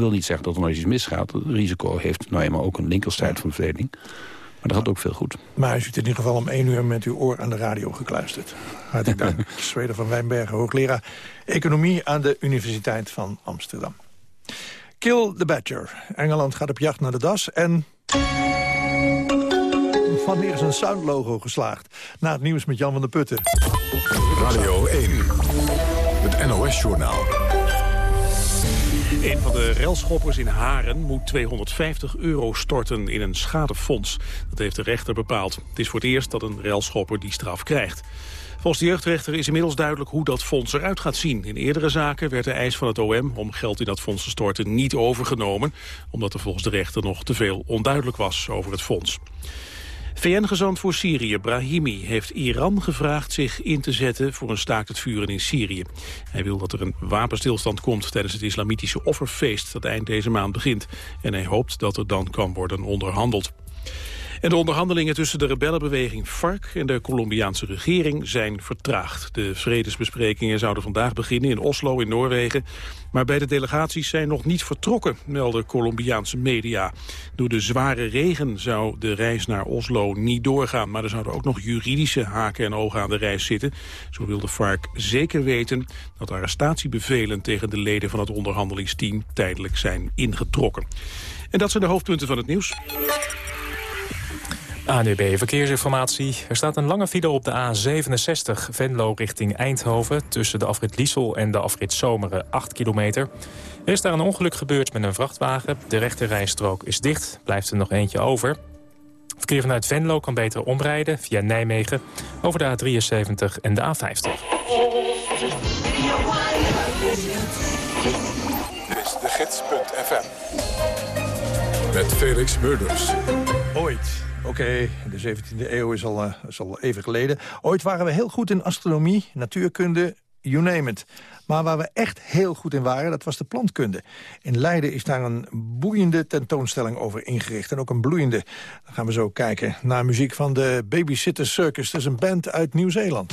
wil niet zeggen dat er nooit iets misgaat. Het risico heeft nou eenmaal ook een linkerstijd van verdeling. Maar dat gaat ook veel goed. Maar u zit in ieder geval om één uur met uw oor aan de radio gekluisterd. Hartelijk dank. Zweden van Wijnbergen, hoogleraar Economie aan de Universiteit van Amsterdam. Kill the Badger. Engeland gaat op jacht naar de das en... Wanneer is een soundlogo geslaagd? Na het nieuws met Jan van der Putten. Radio 1, het NOS-journaal. Een van de relschoppers in Haren moet 250 euro storten in een schadefonds. Dat heeft de rechter bepaald. Het is voor het eerst dat een relschopper die straf krijgt. Volgens de jeugdrechter is inmiddels duidelijk hoe dat fonds eruit gaat zien. In eerdere zaken werd de eis van het OM om geld in dat fonds te storten niet overgenomen... omdat er volgens de rechter nog te veel onduidelijk was over het fonds. VN-gezant voor Syrië, Brahimi, heeft Iran gevraagd zich in te zetten voor een staakt het vuren in Syrië. Hij wil dat er een wapenstilstand komt tijdens het islamitische offerfeest dat eind deze maand begint. En hij hoopt dat er dan kan worden onderhandeld. En de onderhandelingen tussen de rebellenbeweging FARC en de Colombiaanse regering zijn vertraagd. De vredesbesprekingen zouden vandaag beginnen in Oslo in Noorwegen. Maar beide delegaties zijn nog niet vertrokken, melden Colombiaanse media. Door de zware regen zou de reis naar Oslo niet doorgaan. Maar er zouden ook nog juridische haken en ogen aan de reis zitten. Zo wil de FARC zeker weten dat arrestatiebevelen tegen de leden van het onderhandelingsteam tijdelijk zijn ingetrokken. En dat zijn de hoofdpunten van het nieuws. ANUB Verkeersinformatie. Er staat een lange file op de A67 Venlo richting Eindhoven... tussen de afrit Liesel en de afrit Zomeren 8 kilometer. Er is daar een ongeluk gebeurd met een vrachtwagen. De rechte rijstrook is dicht, blijft er nog eentje over. Verkeer vanuit Venlo kan beter omrijden via Nijmegen... over de A73 en de A50. Dit is de gids.fm. Met Felix Murders. Ooit. Oké, de 17e eeuw is al, eh, is al even geleden. Ooit waren we heel goed in astronomie, natuurkunde, you name it. Maar waar we echt heel goed in waren, dat was de plantkunde. In Leiden is daar een boeiende tentoonstelling over ingericht. En ook een bloeiende. Dan gaan we zo kijken naar muziek van de Babysitter Circus. Dat is een band uit Nieuw-Zeeland.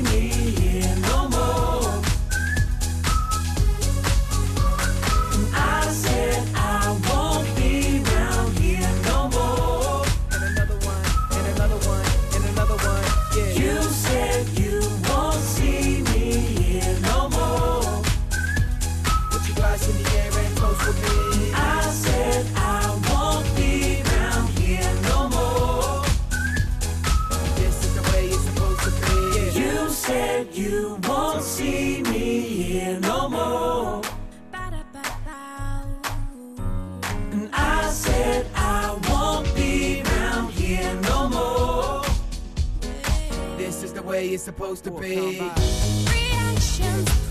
way it's supposed to be. Reactions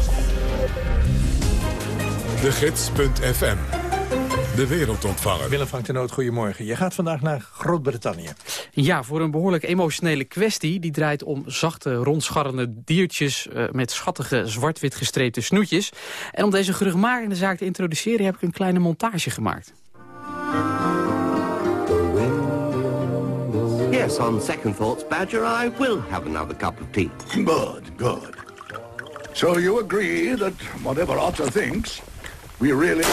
De Gids.fm. De wereldontvanger. Willem Frank de Noot, goedemorgen. Je gaat vandaag naar Groot-Brittannië. Ja, voor een behoorlijk emotionele kwestie. Die draait om zachte, rondscharrende diertjes... eh, met schattige zwart-wit gestreepte snoetjes. En om deze geruchtmakende zaak te introduceren... heb ik een kleine montage gemaakt. Yes, on second thoughts, Badger, I will have another cup of tea. Good, good. So you agree that whatever Otter thinks, we really...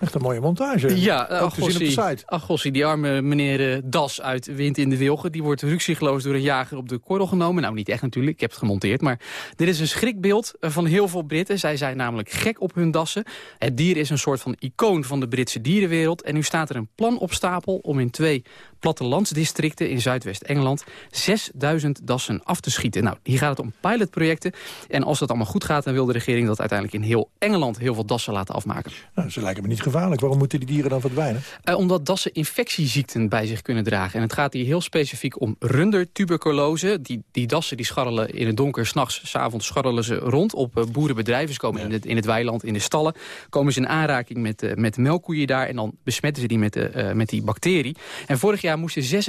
Echt een mooie montage. Ja, uh. Agossi, die arme meneer eh, Das uit Wind in de Wilgen... die wordt ruksigloos door een jager op de korrel genomen. Nou, niet echt natuurlijk, ik heb het gemonteerd. Maar dit is een schrikbeeld eh, van heel veel Britten. Zij zijn namelijk gek op hun dassen. Het dier is een soort van icoon van de Britse dierenwereld. En nu staat er een plan op stapel om in twee plattelandsdistricten in Zuidwest-Engeland 6000 dassen af te schieten. Nou, hier gaat het om pilotprojecten. En als dat allemaal goed gaat, dan wil de regering dat uiteindelijk in heel Engeland heel veel dassen laten afmaken. Nou, ze lijken me niet gevaarlijk. Waarom moeten die dieren dan verdwijnen? Uh, omdat dassen infectieziekten bij zich kunnen dragen. En het gaat hier heel specifiek om rundertuberculose. Die, die dassen die scharrelen in het donker, s'nachts, s'avonds scharrelen ze rond op uh, boerenbedrijven. Ze komen in, het, in het weiland, in de stallen. Komen ze in aanraking met, uh, met melkkoeien daar. En dan besmetten ze die met, met die bacterie. En vorig jaar moesten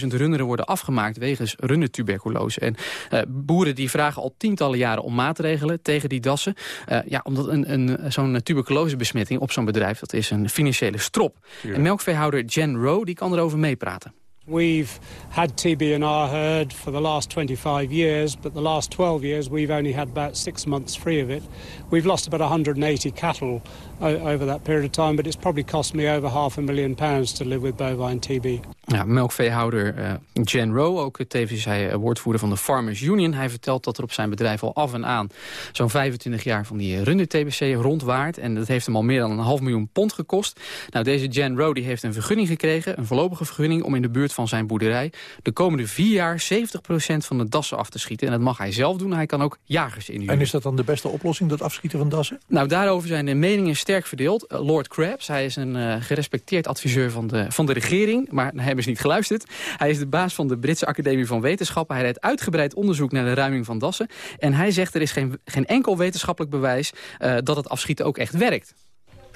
26.000 runderen worden afgemaakt wegens rundertuberculose. En uh, boeren die vragen al tientallen jaren om maatregelen tegen die dassen. Uh, ja, omdat een, een, zo'n tuberculosebesmetting op zo'n bedrijf, dat is een financiële strop. Ja. En melkveehouder Jen Rowe, die kan erover meepraten. We've had TB in our herd for the last 25 years, but the last 12 years we've only had about six months free of it. We've lost about 180 cattle over that period of time, but it's probably cost me over half a million pounds to live with bovine TB. Ja, melkveehouder uh, Jen Rowe, ook tevens hij woordvoerder van de Farmers Union. Hij vertelt dat er op zijn bedrijf al af en aan zo'n 25 jaar van die runder-TBC rondwaart. En dat heeft hem al meer dan een half miljoen pond gekost. Nou, deze Jen Rowe die heeft een vergunning gekregen, een voorlopige vergunning... om in de buurt van zijn boerderij de komende vier jaar 70% van de dassen af te schieten. En dat mag hij zelf doen, hij kan ook jagers inhuren. En is dat dan de beste oplossing, dat afschieten van dassen? Nou, daarover zijn de meningen sterk verdeeld. Lord Krabs, hij is een uh, gerespecteerd adviseur van de, van de regering, maar hij hebben ze niet geluisterd. Hij is de baas van de Britse Academie van Wetenschappen. Hij deed uitgebreid onderzoek naar de ruiming van dassen. En hij zegt er is geen, geen enkel wetenschappelijk bewijs uh, dat het afschieten ook echt werkt.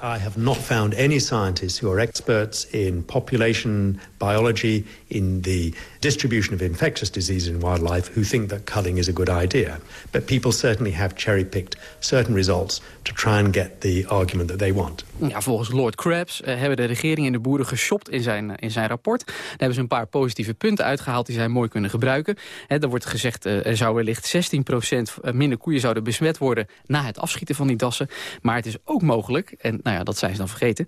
I have not found any scientists who are experts in population biology, in the distribution of infectious disease in wildlife, who think that culling is a good idea. But people certainly have cherry-picked certain results to try and get the argument that they want. Ja, volgens Lord Krabs uh, hebben de regering en de boeren geshopt in zijn, uh, in zijn rapport. Daar hebben ze een paar positieve punten uitgehaald die zij mooi kunnen gebruiken. He, er wordt gezegd, uh, er wellicht 16% minder koeien zouden besmet worden na het afschieten van die dassen. Maar het is ook mogelijk, en nou ja, dat zijn ze dan vergeten,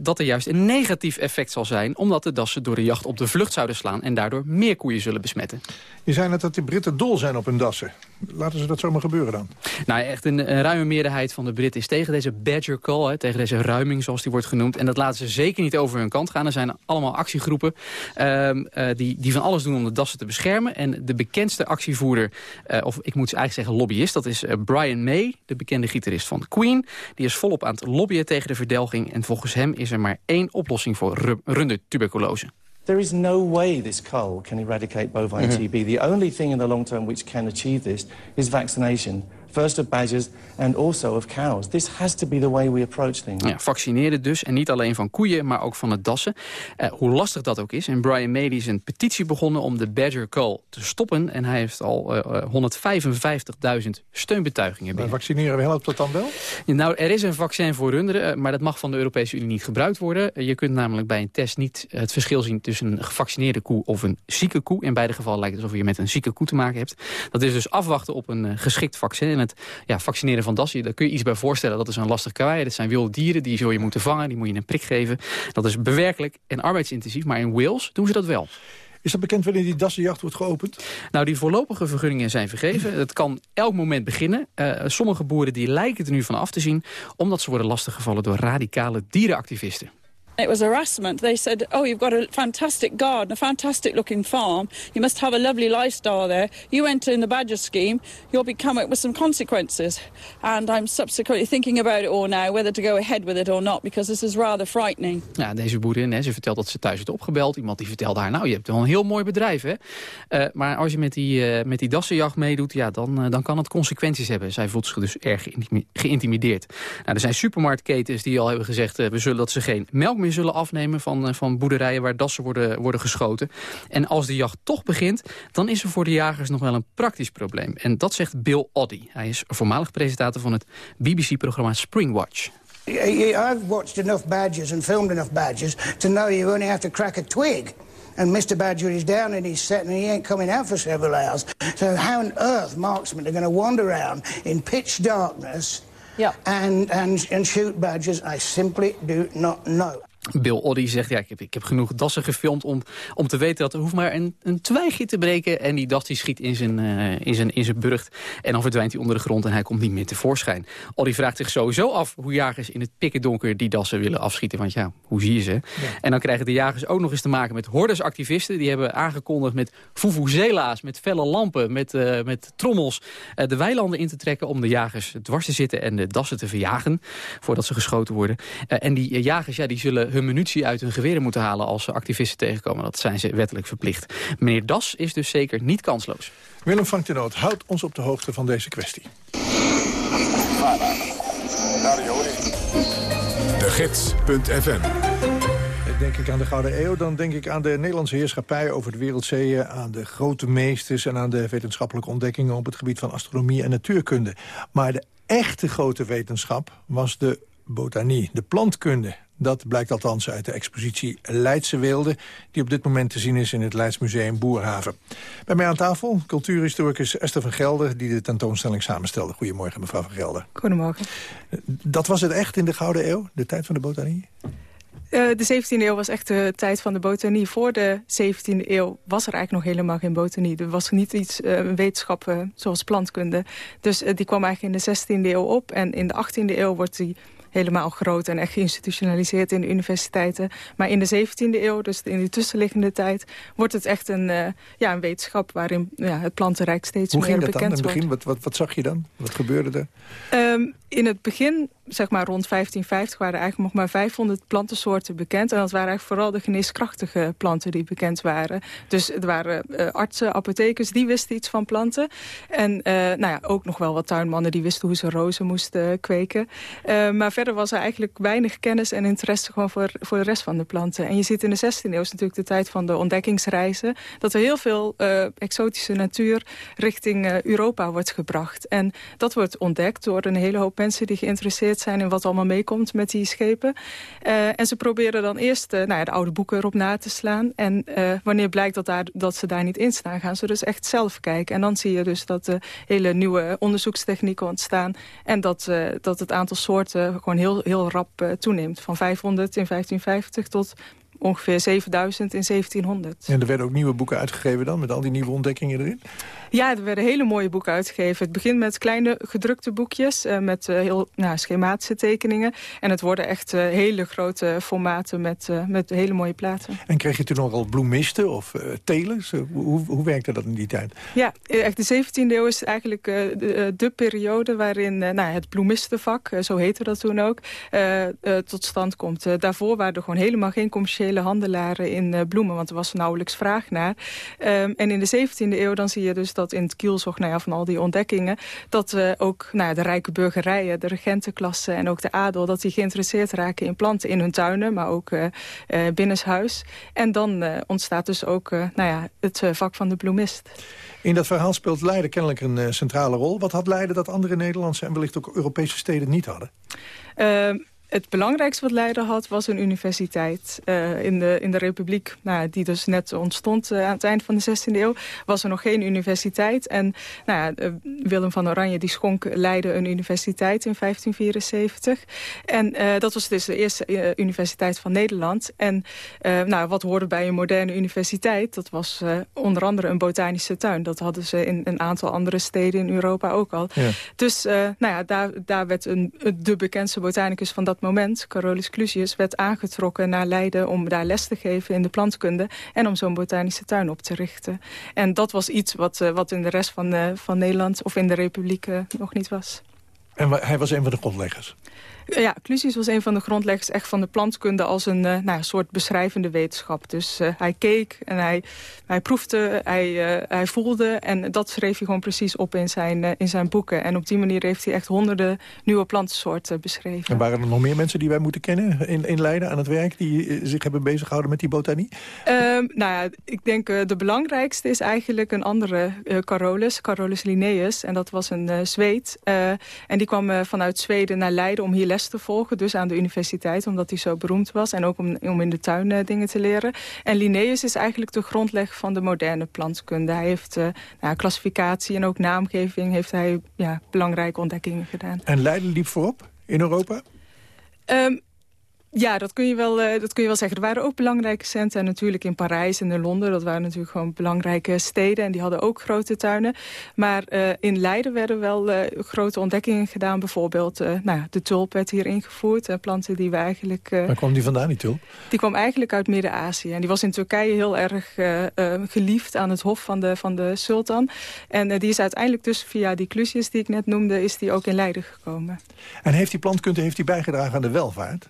dat er juist een negatief effect zal zijn, omdat de dassen door de jacht op de vlucht zouden slaan en daardoor meer koeien zullen besmetten. Je zei net dat de Britten dol zijn op hun dassen. Laten ze dat zomaar gebeuren dan? Nou, echt een, een ruime meerderheid van de Britten is tegen deze badger call, hè, tegen deze ruiming zoals die wordt genoemd. En dat laten ze zeker niet over hun kant gaan. Er zijn allemaal actiegroepen uh, uh, die, die van alles doen om de dassen te beschermen. En de bekendste actievoerder, uh, of ik moet eigenlijk zeggen lobbyist, dat is Brian May, de bekende gitarist van Queen. Die is volop aan het lobbyen tegen de verdelging. En volgens hem is er maar één oplossing voor rundertuberculose. There is no way this cull can eradicate bovine mm -hmm. TB. The only thing in the long term which can achieve this is vaccination. First of badgers and also of cows. This has to be the way we approach things. Ja, vaccineren dus. En niet alleen van koeien, maar ook van het dassen. Uh, hoe lastig dat ook is. En Brian May is een petitie begonnen om de badger cull te stoppen. En hij heeft al uh, 155.000 steunbetuigingen binnen. Maar vaccineren we helpt dat dan wel? Ja, nou, er is een vaccin voor runderen, maar dat mag van de Europese Unie niet gebruikt worden. Je kunt namelijk bij een test niet het verschil zien tussen een gevaccineerde koe of een zieke koe. In beide gevallen lijkt het alsof je met een zieke koe te maken hebt. Dat is dus afwachten op een geschikt vaccin. Het ja, vaccineren van dassen, daar kun je iets bij voorstellen. Dat is een lastig karwei. Dat zijn wilde dieren, die zul je moeten vangen. Die moet je een prik geven. Dat is bewerkelijk en arbeidsintensief. Maar in Wales doen ze dat wel. Is dat bekend wanneer die dassenjacht wordt geopend? Nou, die voorlopige vergunningen zijn vergeven. Het kan elk moment beginnen. Uh, sommige boeren die lijken er nu van af te zien... omdat ze worden lastiggevallen door radicale dierenactivisten. It was harassment. They said, oh, you've got a fantastic garden, a fantastic looking farm. You must have a lovely lifestyle there. You enter in the badger scheme, you'll be up with some consequences. And I'm subsequently thinking about it all now, whether to go ahead with it or not, because this is rather frightening. Ja, deze boerin, hè, ze vertelt dat ze thuis werd opgebeld. Iemand die vertelde haar, nou, je hebt wel een heel mooi bedrijf, hè? Eh, maar als je met die, eh, met die dassenjacht meedoet, ja, dan, eh, dan kan het consequenties hebben. Zij voelt zich dus erg geïntimi- geïntimideerd. Nou, er zijn supermarktketens die al hebben gezegd... we zullen dat ze geen melk meer zullen afnemen van, eh, van boerderijen... waar dassen worden, worden geschoten. En als de jacht toch begint, dan is er voor de jagers nog wel een praktisch probleem. En dat zegt Bill Oddie. Hij is voormalig presentator van het BBC-programma Springwatch. I've watched enough badgers and filmed enough badgers to know you only have to crack a twig. And Mr. Badger is down in his set and he ain't coming out for several hours. So how on earth marksmen are going to wander around in pitch darkness and, and, and shoot badgers, I simply do not know. Bill Oddie zegt, ja, ik heb, ik heb genoeg dassen gefilmd om, om te weten dat er hoeft maar een, een twijgje te breken. En die das die schiet in zijn, eh, in, zijn, in zijn burcht. En dan verdwijnt hij onder de grond en hij komt niet meer tevoorschijn. Oddie vraagt zich sowieso af hoe jagers in het pikken donker die dassen willen afschieten. Want ja, hoe zie je ze? En dan krijgen de jagers ook nog eens te maken met hordesactivisten. Die hebben aangekondigd met vuvuzela's, met felle lampen, met, eh, met trommels... eh, de weilanden in te trekken om de jagers dwars te zitten en de dassen te verjagen. Voordat ze geschoten worden. En die jagers ja, die zullen hun munitie uit hun geweren moeten halen als ze activisten tegenkomen. Dat zijn ze wettelijk verplicht. Meneer Das is dus zeker niet kansloos. Willem van de Noot houdt ons op de hoogte van deze kwestie. De Gids.fm Denk ik aan de Gouden Eeuw, dan denk ik aan de Nederlandse heerschappij over de wereldzeeën, aan de grote meesters en aan de wetenschappelijke ontdekkingen op het gebied van astronomie en natuurkunde. Maar de echte grote wetenschap was de botanie, de plantkunde. Dat blijkt althans uit de expositie Leidse Weelde... die op dit moment te zien is in het Leidsmuseum Boerhaven. Bij mij aan tafel cultuurhistoricus Esther van Gelder... die de tentoonstelling samenstelde. Goedemorgen, mevrouw van Gelder. Goedemorgen. Dat was het echt in de Gouden Eeuw, de tijd van de botanie? Eh, de 17e eeuw was echt de tijd van de botanie. Voor de 17e eeuw was er eigenlijk nog helemaal geen botanie. Er was niet iets, eh, een wetenschap eh, zoals plantkunde. Dus eh, die kwam eigenlijk in de 16e eeuw op. En in de 18e eeuw wordt die helemaal groot en echt geïnstitutionaliseerd in de universiteiten. Maar in de 17e eeuw, dus in die tussenliggende tijd... wordt het echt een, eh, ja, een wetenschap waarin ja, het plantenrijk steeds Hoe meer ging dat dan in bekend het begin? wordt. Wat, wat, wat zag je dan? Wat gebeurde er? Ehm, in het begin, zeg maar rond 1550, waren er eigenlijk nog maar 500 plantensoorten bekend. En dat waren eigenlijk vooral de geneeskrachtige planten die bekend waren. Dus er waren eh, artsen, apothekers, die wisten iets van planten. En eh, nou ja, ook nog wel wat tuinmannen die wisten hoe ze rozen moesten kweken. Maar verder was er eigenlijk weinig kennis en interesse gewoon voor, voor de rest van de planten. En je ziet in de 16e eeuw is natuurlijk de tijd van de ontdekkingsreizen... dat er heel veel eh, exotische natuur richting eh, Europa wordt gebracht. En dat wordt ontdekt door een hele hoop mensen die geïnteresseerd zijn... in wat allemaal meekomt met die schepen. Eh, en ze proberen dan eerst nou ja, de oude boeken erop na te slaan. En wanneer blijkt dat, daar, dat ze daar niet in staan, gaan ze dus echt zelf kijken. En dan zie je dus dat er hele nieuwe onderzoekstechnieken ontstaan... en dat, dat het aantal soorten gewoon heel, heel rap eh, toeneemt. Van 500 in 1550 tot ongeveer 7000 in 1700. En er werden ook nieuwe boeken uitgegeven dan, met al die nieuwe ontdekkingen erin? Ja, er werden hele mooie boeken uitgegeven. Het begint met kleine gedrukte boekjes eh, met eh, heel nou, schematische tekeningen. En het worden echt eh, hele grote formaten met, met hele mooie platen. En kreeg je toen nog al bloemisten of telers? Hoe, hoe werkte dat in die tijd? Ja, echt de 17e eeuw is eigenlijk de, de periode waarin nou, het bloemistenvak, zo heette dat toen ook, tot stand komt. Daarvoor waren er gewoon helemaal geen commerciële handelaren in eh, bloemen, want er was nauwelijks vraag naar. Ehm, en in de 17e eeuw dan zie je dus dat in het kielzog nou ja, van al die ontdekkingen, dat eh, ook nou ja, de rijke burgerijen, de regentenklasse en ook de adel, dat die geïnteresseerd raken in planten in hun tuinen, maar ook eh binnenshuis. En dan ontstaat dus ook nou ja, het vak van de bloemist. In dat verhaal speelt Leiden kennelijk een centrale rol. Wat had Leiden dat andere Nederlandse en wellicht ook Europese steden niet hadden? Ehm, het belangrijkste wat Leiden had, was een universiteit. Eh, in, de, in de republiek, nou, die dus net ontstond eh, aan het eind van de 16e eeuw... was er nog geen universiteit. En nou ja, eh, Willem van Oranje die schonk Leiden een universiteit in 1574. En dat was dus de eerste universiteit van Nederland. En nou, wat hoorde bij een moderne universiteit? Dat was onder andere een botanische tuin. Dat hadden ze in een aantal andere steden in Europa ook al. Ja. Dus nou ja, daar, daar werd een, de bekendste botanicus van dat moment, Carolus Clusius, werd aangetrokken naar Leiden... om daar les te geven in de plantkunde en om zo'n botanische tuin op te richten. En dat was iets wat, eh, wat in de rest van, eh, van Nederland of in de Republiek eh, nog niet was. En hij was een van de grondleggers. Ja, Clusius was een van de grondleggers echt van de plantkunde als een eh, nou, soort beschrijvende wetenschap. Dus eh, hij keek en hij, hij proefde, hij, eh, hij voelde en dat schreef hij gewoon precies op in zijn, in zijn boeken. En op die manier heeft hij echt honderden nieuwe plantensoorten beschreven. En waren er nog meer mensen die wij moeten kennen in, in Leiden aan het werk... die zich hebben beziggehouden met die botanie? Ehm, nou ja, ik denk de belangrijkste is eigenlijk een andere Carolus, Carolus Linnaeus. En dat was een Zweed. En die kwam vanuit Zweden naar Leiden om hier les te volgen. Dus aan de universiteit, omdat hij zo beroemd was. En ook om, om in de tuin eh, dingen te leren. En Linnaeus is eigenlijk de grondleg van de moderne plantkunde. Hij heeft eh nou, klassificatie en ook naamgeving heeft hij ja, belangrijke ontdekkingen gedaan. En Leiden liep voorop in Europa? Ehm, ja, dat kun, je wel, eh, dat kun je wel zeggen. Er waren ook belangrijke centra natuurlijk in Parijs en in Londen. Dat waren natuurlijk gewoon belangrijke steden. En die hadden ook grote tuinen. Maar eh, in Leiden werden wel eh, grote ontdekkingen gedaan. Bijvoorbeeld nou, de tulp werd hier ingevoerd. planten die we eigenlijk... Waar kwam die vandaan, die tulp? die kwam eigenlijk uit Midden-Azië. En die was in Turkije heel erg geliefd aan het hof van de, van de sultan. En die is uiteindelijk dus via die Clusius die ik net noemde... is die ook in Leiden gekomen. En heeft die plantkunde heeft die bijgedragen aan de welvaart?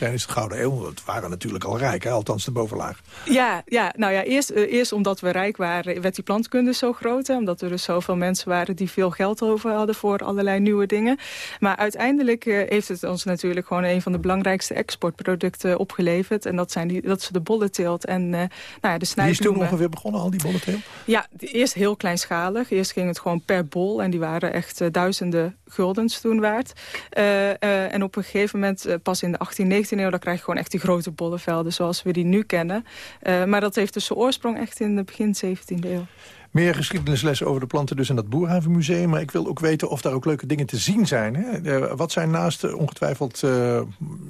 Tijdens de Gouden Eeuw, want we waren natuurlijk al rijk, hè? althans de bovenlaag. Ja, ja nou ja, eerst, eh, eerst omdat we rijk waren, werd die plantkunde zo groot. Hè, omdat er dus zoveel mensen waren die veel geld over hadden voor allerlei nieuwe dingen. Maar uiteindelijk eh, heeft het ons natuurlijk gewoon een van de belangrijkste exportproducten opgeleverd. En dat, zijn die, dat is de bollenteelt en eh nou ja, de Die is snijbloemen. toen ongeveer begonnen, al die bolleteel? Ja, eerst heel kleinschalig. Eerst ging het gewoon per bol. En die waren echt duizenden guldens toen waard. En op een gegeven moment, pas in de 18e, 19e eeuw... dan krijg je gewoon echt die grote bollenvelden zoals we die nu kennen. Eh, maar dat heeft dus zijn oorsprong echt in de begin 17e eeuw. Meer geschiedenislessen over de planten dus in dat Boerhavenmuseum. Maar ik wil ook weten of daar ook leuke dingen te zien zijn. Hè? Wat zijn naast ongetwijfeld eh,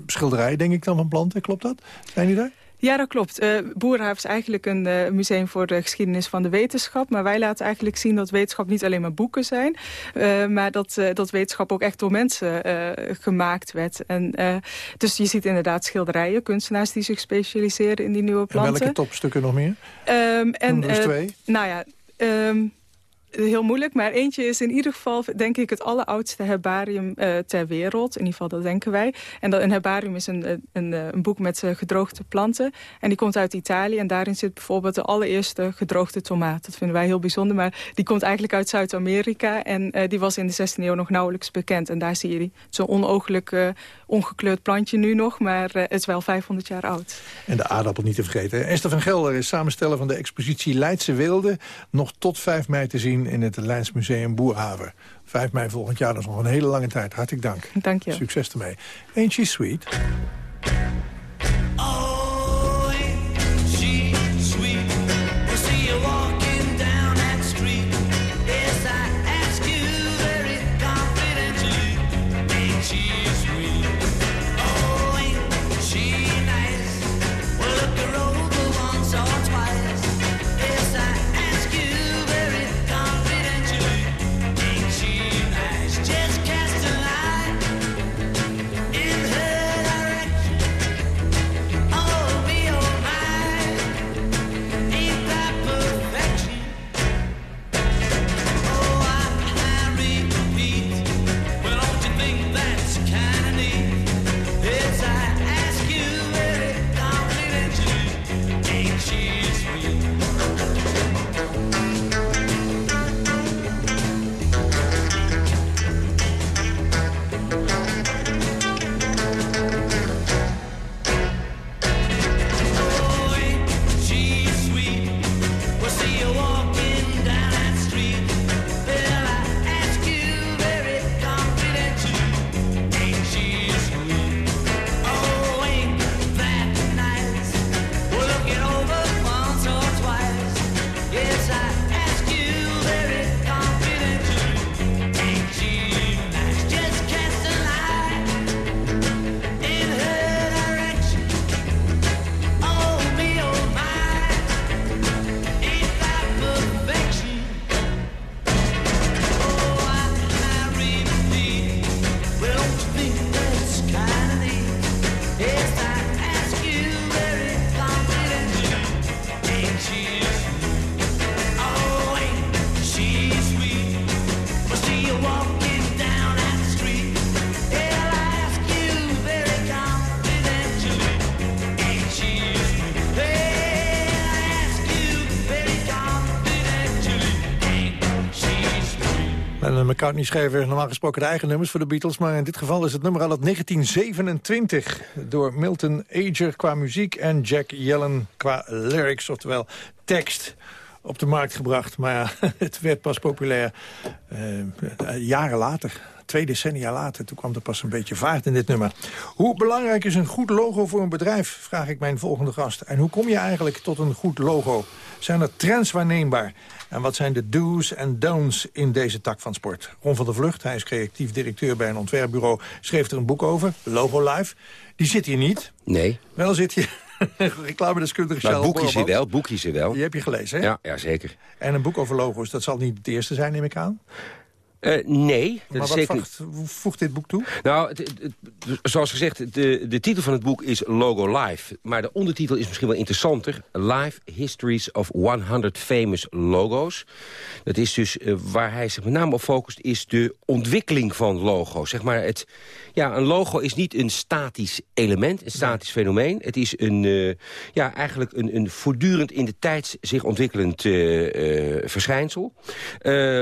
schilderijen, denk ik dan, van planten? Klopt dat? Zijn die daar? Ja, dat klopt. Eh Boerenhaven is eigenlijk een eh, museum voor de geschiedenis van de wetenschap. Maar wij laten eigenlijk zien dat wetenschap niet alleen maar boeken zijn. eh, maar dat, eh, dat wetenschap ook echt door mensen eh, gemaakt werd. En, eh, dus je ziet inderdaad schilderijen, kunstenaars die zich specialiseren in die nieuwe En planten. welke topstukken nog meer? Ehm, en, Noem er eens eh, twee. Nou ja, ehm, heel moeilijk. Maar eentje is in ieder geval, denk ik, het alleroudste herbarium eh, ter wereld. In ieder geval, dat denken wij. En dat, een herbarium is een, een, een, eh, boek met eh, gedroogde planten. En die komt uit Italië. En daarin zit bijvoorbeeld de allereerste gedroogde tomaat. Dat vinden wij heel bijzonder. Maar die komt eigenlijk uit Zuid-Amerika. En die was in de 16e eeuw nog nauwelijks bekend. En daar zie je. Zo'n onogelijk eh, ongekleurd plantje nu nog. Maar eh, het is wel 500 jaar oud. En de aardappel niet te vergeten. Esther van Gelder is samensteller van de expositie Leidse Wilde. Nog tot 5 mei te zien in het Leids Museum Boerhaven. 5 mei volgend jaar, dat is nog een hele lange tijd. Hartelijk dank. Dank je. Succes ermee. Ain't she sweet? Lennon en McCartney schreven normaal gesproken de eigen nummers voor de Beatles... maar in dit geval is het nummer al uit 1927... door Milton Ager qua muziek en Jack Yellen qua lyrics, oftewel tekst op de markt gebracht. Maar ja, het werd pas populair eh, jaren later. Twee decennia later, toen kwam er pas een beetje vaart in dit nummer. Hoe belangrijk is een goed logo voor een bedrijf, vraag ik mijn volgende gast. En hoe kom je eigenlijk tot een goed logo? Zijn er trends waarneembaar? En wat zijn de do's en don'ts in deze tak van sport? Ron van der Vlucht, hij is creatief directeur bij een ontwerpbureau... schreef er een boek over, Logo Live. Die zit hier niet. Nee. Wel zit hier reclamedeskundige Maar Charles boekjes Bormans. wel, boekjes er wel. Die heb je gelezen, hè? Ja, ja, zeker. En een boek over logo's, dat zal niet het eerste zijn, neem ik aan? Eh, nee, dat maar is wat zeker voegt, voegt dit boek toe? Nou, het- het- het- zoals gezegd, de, de titel van het boek is Logo Live. Maar de ondertitel is misschien wel interessanter. Live Histories of 100 Famous Logos. Dat is dus eh, waar hij zich met name op focust... is de ontwikkeling van logo's. Zeg maar het, ja, een logo is niet een statisch element, een statisch fenomeen. Het is een, eh, ja, eigenlijk een, een voortdurend in de tijd zich ontwikkelend verschijnsel.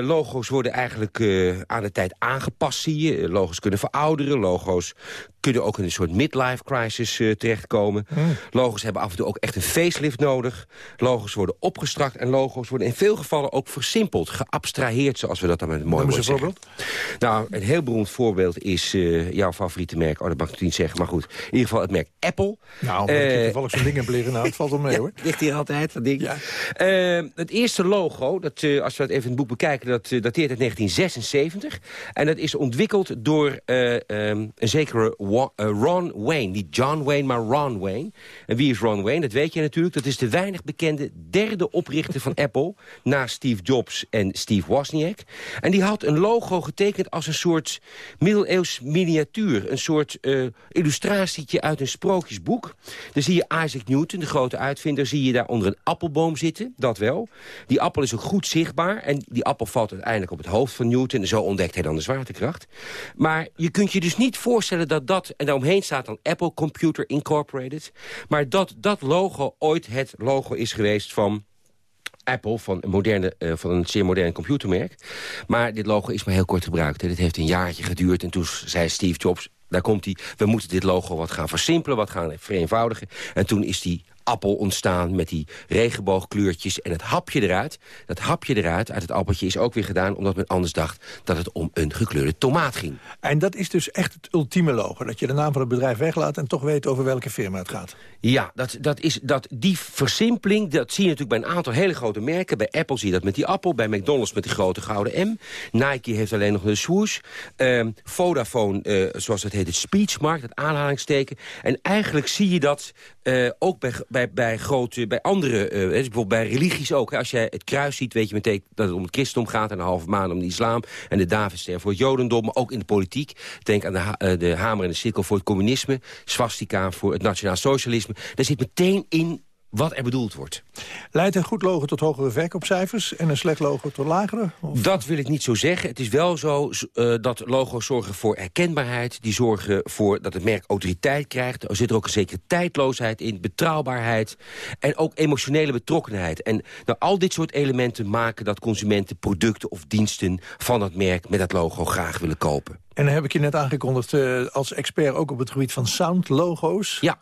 Logo's worden eigenlijk eh, aan de tijd aangepast, zie je. Logo's kunnen verouderen, logo's kunnen ook in een soort midlife crisis eh, terechtkomen. Logo's hebben af en toe ook echt een facelift nodig. Logo's worden opgestrakt en logo's worden in veel gevallen ook versimpeld, geabstraheerd, zoals we dat dan met mooi woord zeggen. Nou, een heel beroemd voorbeeld is eh, jouw favoriete merk. Oh, dat mag ik niet zeggen, maar goed. In ieder geval het merk Apple. Nou, omdat ik Eh, toevallig zo'n ding heb liggen, nou, het valt wel mee, hoor. ligt hier altijd, dat ding. Eh, het eerste logo, dat, eh, als we dat even in het boek bekijken... dat eh, dateert uit 1976. En dat is ontwikkeld door eh, ehm, een zekere Wa- eh, Ron Wayne. Niet John Wayne, maar Ron Wayne. En wie is Ron Wayne? Dat weet je natuurlijk. Dat is de weinig bekende derde oprichter van Apple... na Steve Jobs en Steve Wozniak. En die had een logo getekend als een soort middeleeuws miniatuur. Een soort eh illustratietje uit een sprookjesboek. Dan zie je Isaac Newton, de grote uitvinder... zie je daar onder een appelboom zitten, dat wel. Die appel is ook goed zichtbaar. En die appel valt uiteindelijk op het hoofd van Newton. En zo ontdekt hij dan de zwaartekracht. Maar je kunt je dus niet voorstellen dat dat... en daaromheen staat dan Apple Computer Incorporated... maar dat dat logo ooit het logo is geweest van... Apple, van een, moderne, eh, van een zeer modern computermerk. Maar dit logo is maar heel kort gebruikt. Hè. Dit heeft een jaartje geduurd en toen zei Steve Jobs... daar komt hij, we moeten dit logo wat gaan versimpelen, wat gaan vereenvoudigen. En toen is die appel ontstaan met die regenboogkleurtjes en het hapje eruit. Dat hapje eruit uit het appeltje is ook weer gedaan... omdat men anders dacht dat het om een gekleurde tomaat ging. En dat is dus echt het ultieme logo. Dat je de naam van het bedrijf weglaat en toch weet over welke firma het gaat. Ja, dat, dat is, dat, die versimpeling, dat zie je natuurlijk bij een aantal hele grote merken. Bij Apple zie je dat met die appel, bij McDonald's met die grote gouden M. Nike heeft alleen nog een swoosh. Ehm, Vodafone, eh, zoals het heet, het speechmark, het aanhalingsteken. En eigenlijk zie je dat eh, ook bij, bij, bij, grote, bij andere, eh, bijvoorbeeld bij religies ook. Als je het kruis ziet, weet je meteen dat het om het christendom gaat... en de halve maan om de islam en de Davidster voor het jodendom... maar ook in de politiek. Denk aan de, de hamer en de sikkel voor het communisme... swastika voor het nationaal socialisme. Daar zit meteen in wat er bedoeld wordt. Leidt een goed logo tot hogere verkoopcijfers en een slecht logo tot lagere? Of? Dat wil ik niet zo zeggen. Het is wel zo eh, dat logo's zorgen voor herkenbaarheid. Die zorgen voor dat het merk autoriteit krijgt. Er zit er ook een zekere tijdloosheid in, betrouwbaarheid... en ook emotionele betrokkenheid. En nou, al dit soort elementen maken dat consumenten producten of diensten... van dat merk met dat logo graag willen kopen. En dan heb ik je net aangekondigd eh, als expert ook op het gebied van soundlogo's. Ja.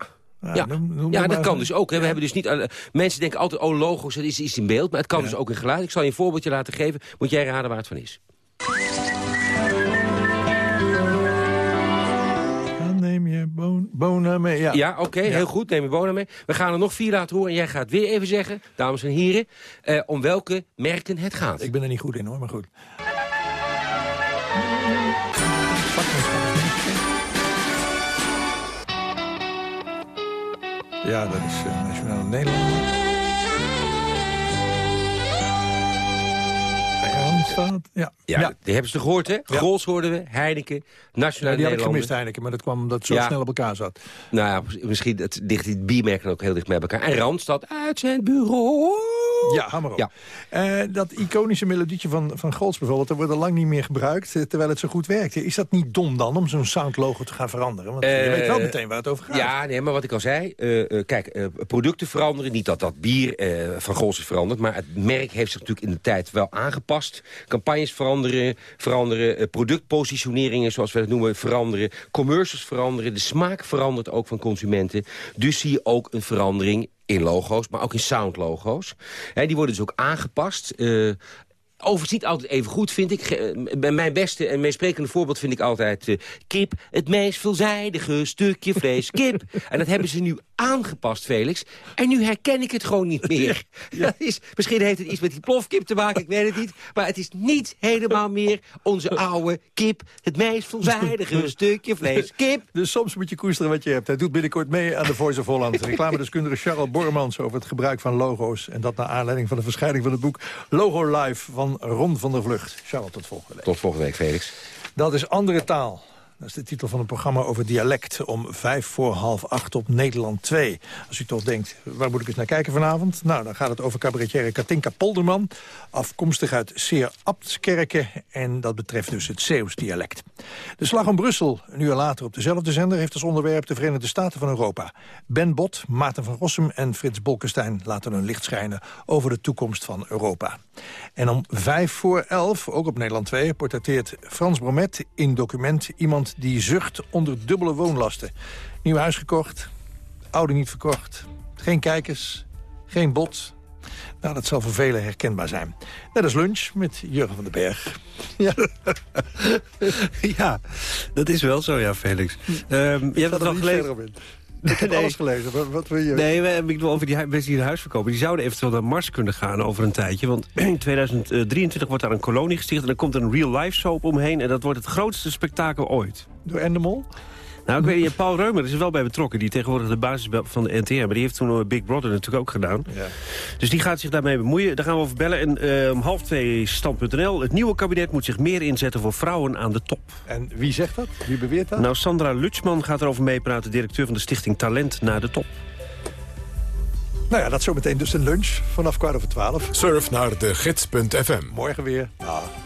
Nou, Ja, noem- noem ja dat kan dus ook. Hè. We hebben dus niet, mensen denken altijd, oh logo's, dat is iets in beeld. Maar het kan dus ook in geluid. Ik zal je een voorbeeldje laten geven. Moet jij raden waar het van is? Dan neem je bon- bonen mee. Ja, Ja, oké, heel goed. Neem je bonen mee. We gaan er nog vier laten horen. En jij gaat weer even zeggen, dames en heren... eh, om welke merken het gaat. Ik ben er niet goed in hoor, maar goed. Ja, dat is uh, Nationale Nederlanden. Randstad, ja. Ja, die hebben ze gehoord, hè? Grols hoorden we, Heineken, Nationaal Ja, die had ik Nederlanden. gemist Heineken, maar dat kwam omdat het zo Ja. snel op elkaar zat. Nou ja, misschien het ligt die biermerken ook heel dicht bij elkaar. En Randstad, uitzendbureau. Ja, hammer op. Eh, dat iconische melodietje van, van Golds bijvoorbeeld... dat wordt al lang niet meer gebruikt, eh, terwijl het zo goed werkt. Is dat niet dom dan, om zo'n soundlogo te gaan veranderen? Want je Eh, weet wel meteen waar het over gaat. Ja, nee, maar wat ik al zei. eh, eh, kijk, eh, producten veranderen. Niet dat dat bier eh, van Gols is veranderd. Maar het merk heeft zich natuurlijk in de tijd wel aangepast. Campagnes veranderen. veranderen eh, productpositioneringen, zoals we het noemen, veranderen. Commercials veranderen. De smaak verandert ook van consumenten. Dus zie je ook een verandering in logo's, maar ook in soundlogo's. Die worden dus ook aangepast. eh, Overigens niet altijd even goed, vind ik. Eh, bij Mijn beste en meest sprekende voorbeeld vind ik altijd... eh, kip, het meest veelzijdige stukje vlees, kip. En dat hebben ze nu aangepast, Felix. En nu herken ik het gewoon niet meer. Dat is, misschien heeft het iets met die plofkip te maken, ik weet het niet. Maar het is niet helemaal meer onze oude kip. Het meest veelzijdige stukje vlees, kip. Dus soms moet je koesteren wat je hebt. Hij doet binnenkort mee aan de Voice of Holland. Reclamedeskundige Charles Bormans over het gebruik van logo's. En dat naar aanleiding van de verschijning van het boek Logo Live van Ron van der Vlucht. Charles, tot volgende week. Tot volgende week, Felix. Dat is Andere Taal. Dat is de titel van een programma over dialect om vijf voor half acht op Nederland 2. Als u toch denkt, waar moet ik eens naar kijken vanavond? Nou, dan gaat het over cabaretière Katinka Polderman. Afkomstig uit Seer Abtskerken en dat betreft dus het Zeeuws dialect. De slag om Brussel, een uur later op dezelfde zender... heeft als onderwerp de Verenigde Staten van Europa. Ben Bot, Maarten van Rossum en Frits Bolkestein laten hun licht schijnen... over de toekomst van Europa. En om vijf voor elf, ook op Nederland 2, portretteert Frans Bromet in document... iemand die zucht onder dubbele woonlasten. Nieuw huis gekocht, oude niet verkocht, geen kijkers, geen bot... Nou, dat zal voor velen herkenbaar zijn. Net als lunch met Jurgen van den Berg. Ja, ja dat is wel zo, ja, Felix. Ehm, je hebt het er al gelezen. Ik heb alles gelezen. Wat, wat wil je? Nee, we, ik bedoel over die mensen die een huis verkopen. Die zouden eventueel naar Mars kunnen gaan over een tijdje. Want in 2023 wordt daar een kolonie gesticht... en dan komt er een real-life soap omheen... en dat wordt het grootste spektakel ooit. Door Endemol? Nou, ik weet niet, Paul Reumer is er wel bij betrokken. Die tegenwoordig de basis is van de NTR. Maar die heeft toen eh, Big Brother natuurlijk ook gedaan. Ja. Dus die gaat zich daarmee bemoeien. Daar gaan we over bellen. En eh, om half twee stand.nl. Het nieuwe kabinet moet zich meer inzetten voor vrouwen aan de top. En wie zegt dat? Wie beweert dat? Nou, Sandra Lutsman gaat erover meepraten. Directeur van de stichting Talent naar de top. Nou ja, dat zometeen dus een lunch vanaf kwart over twaalf. Surf naar de gids.fm. Morgen weer. hey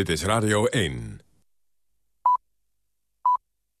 Dit is Radio 1.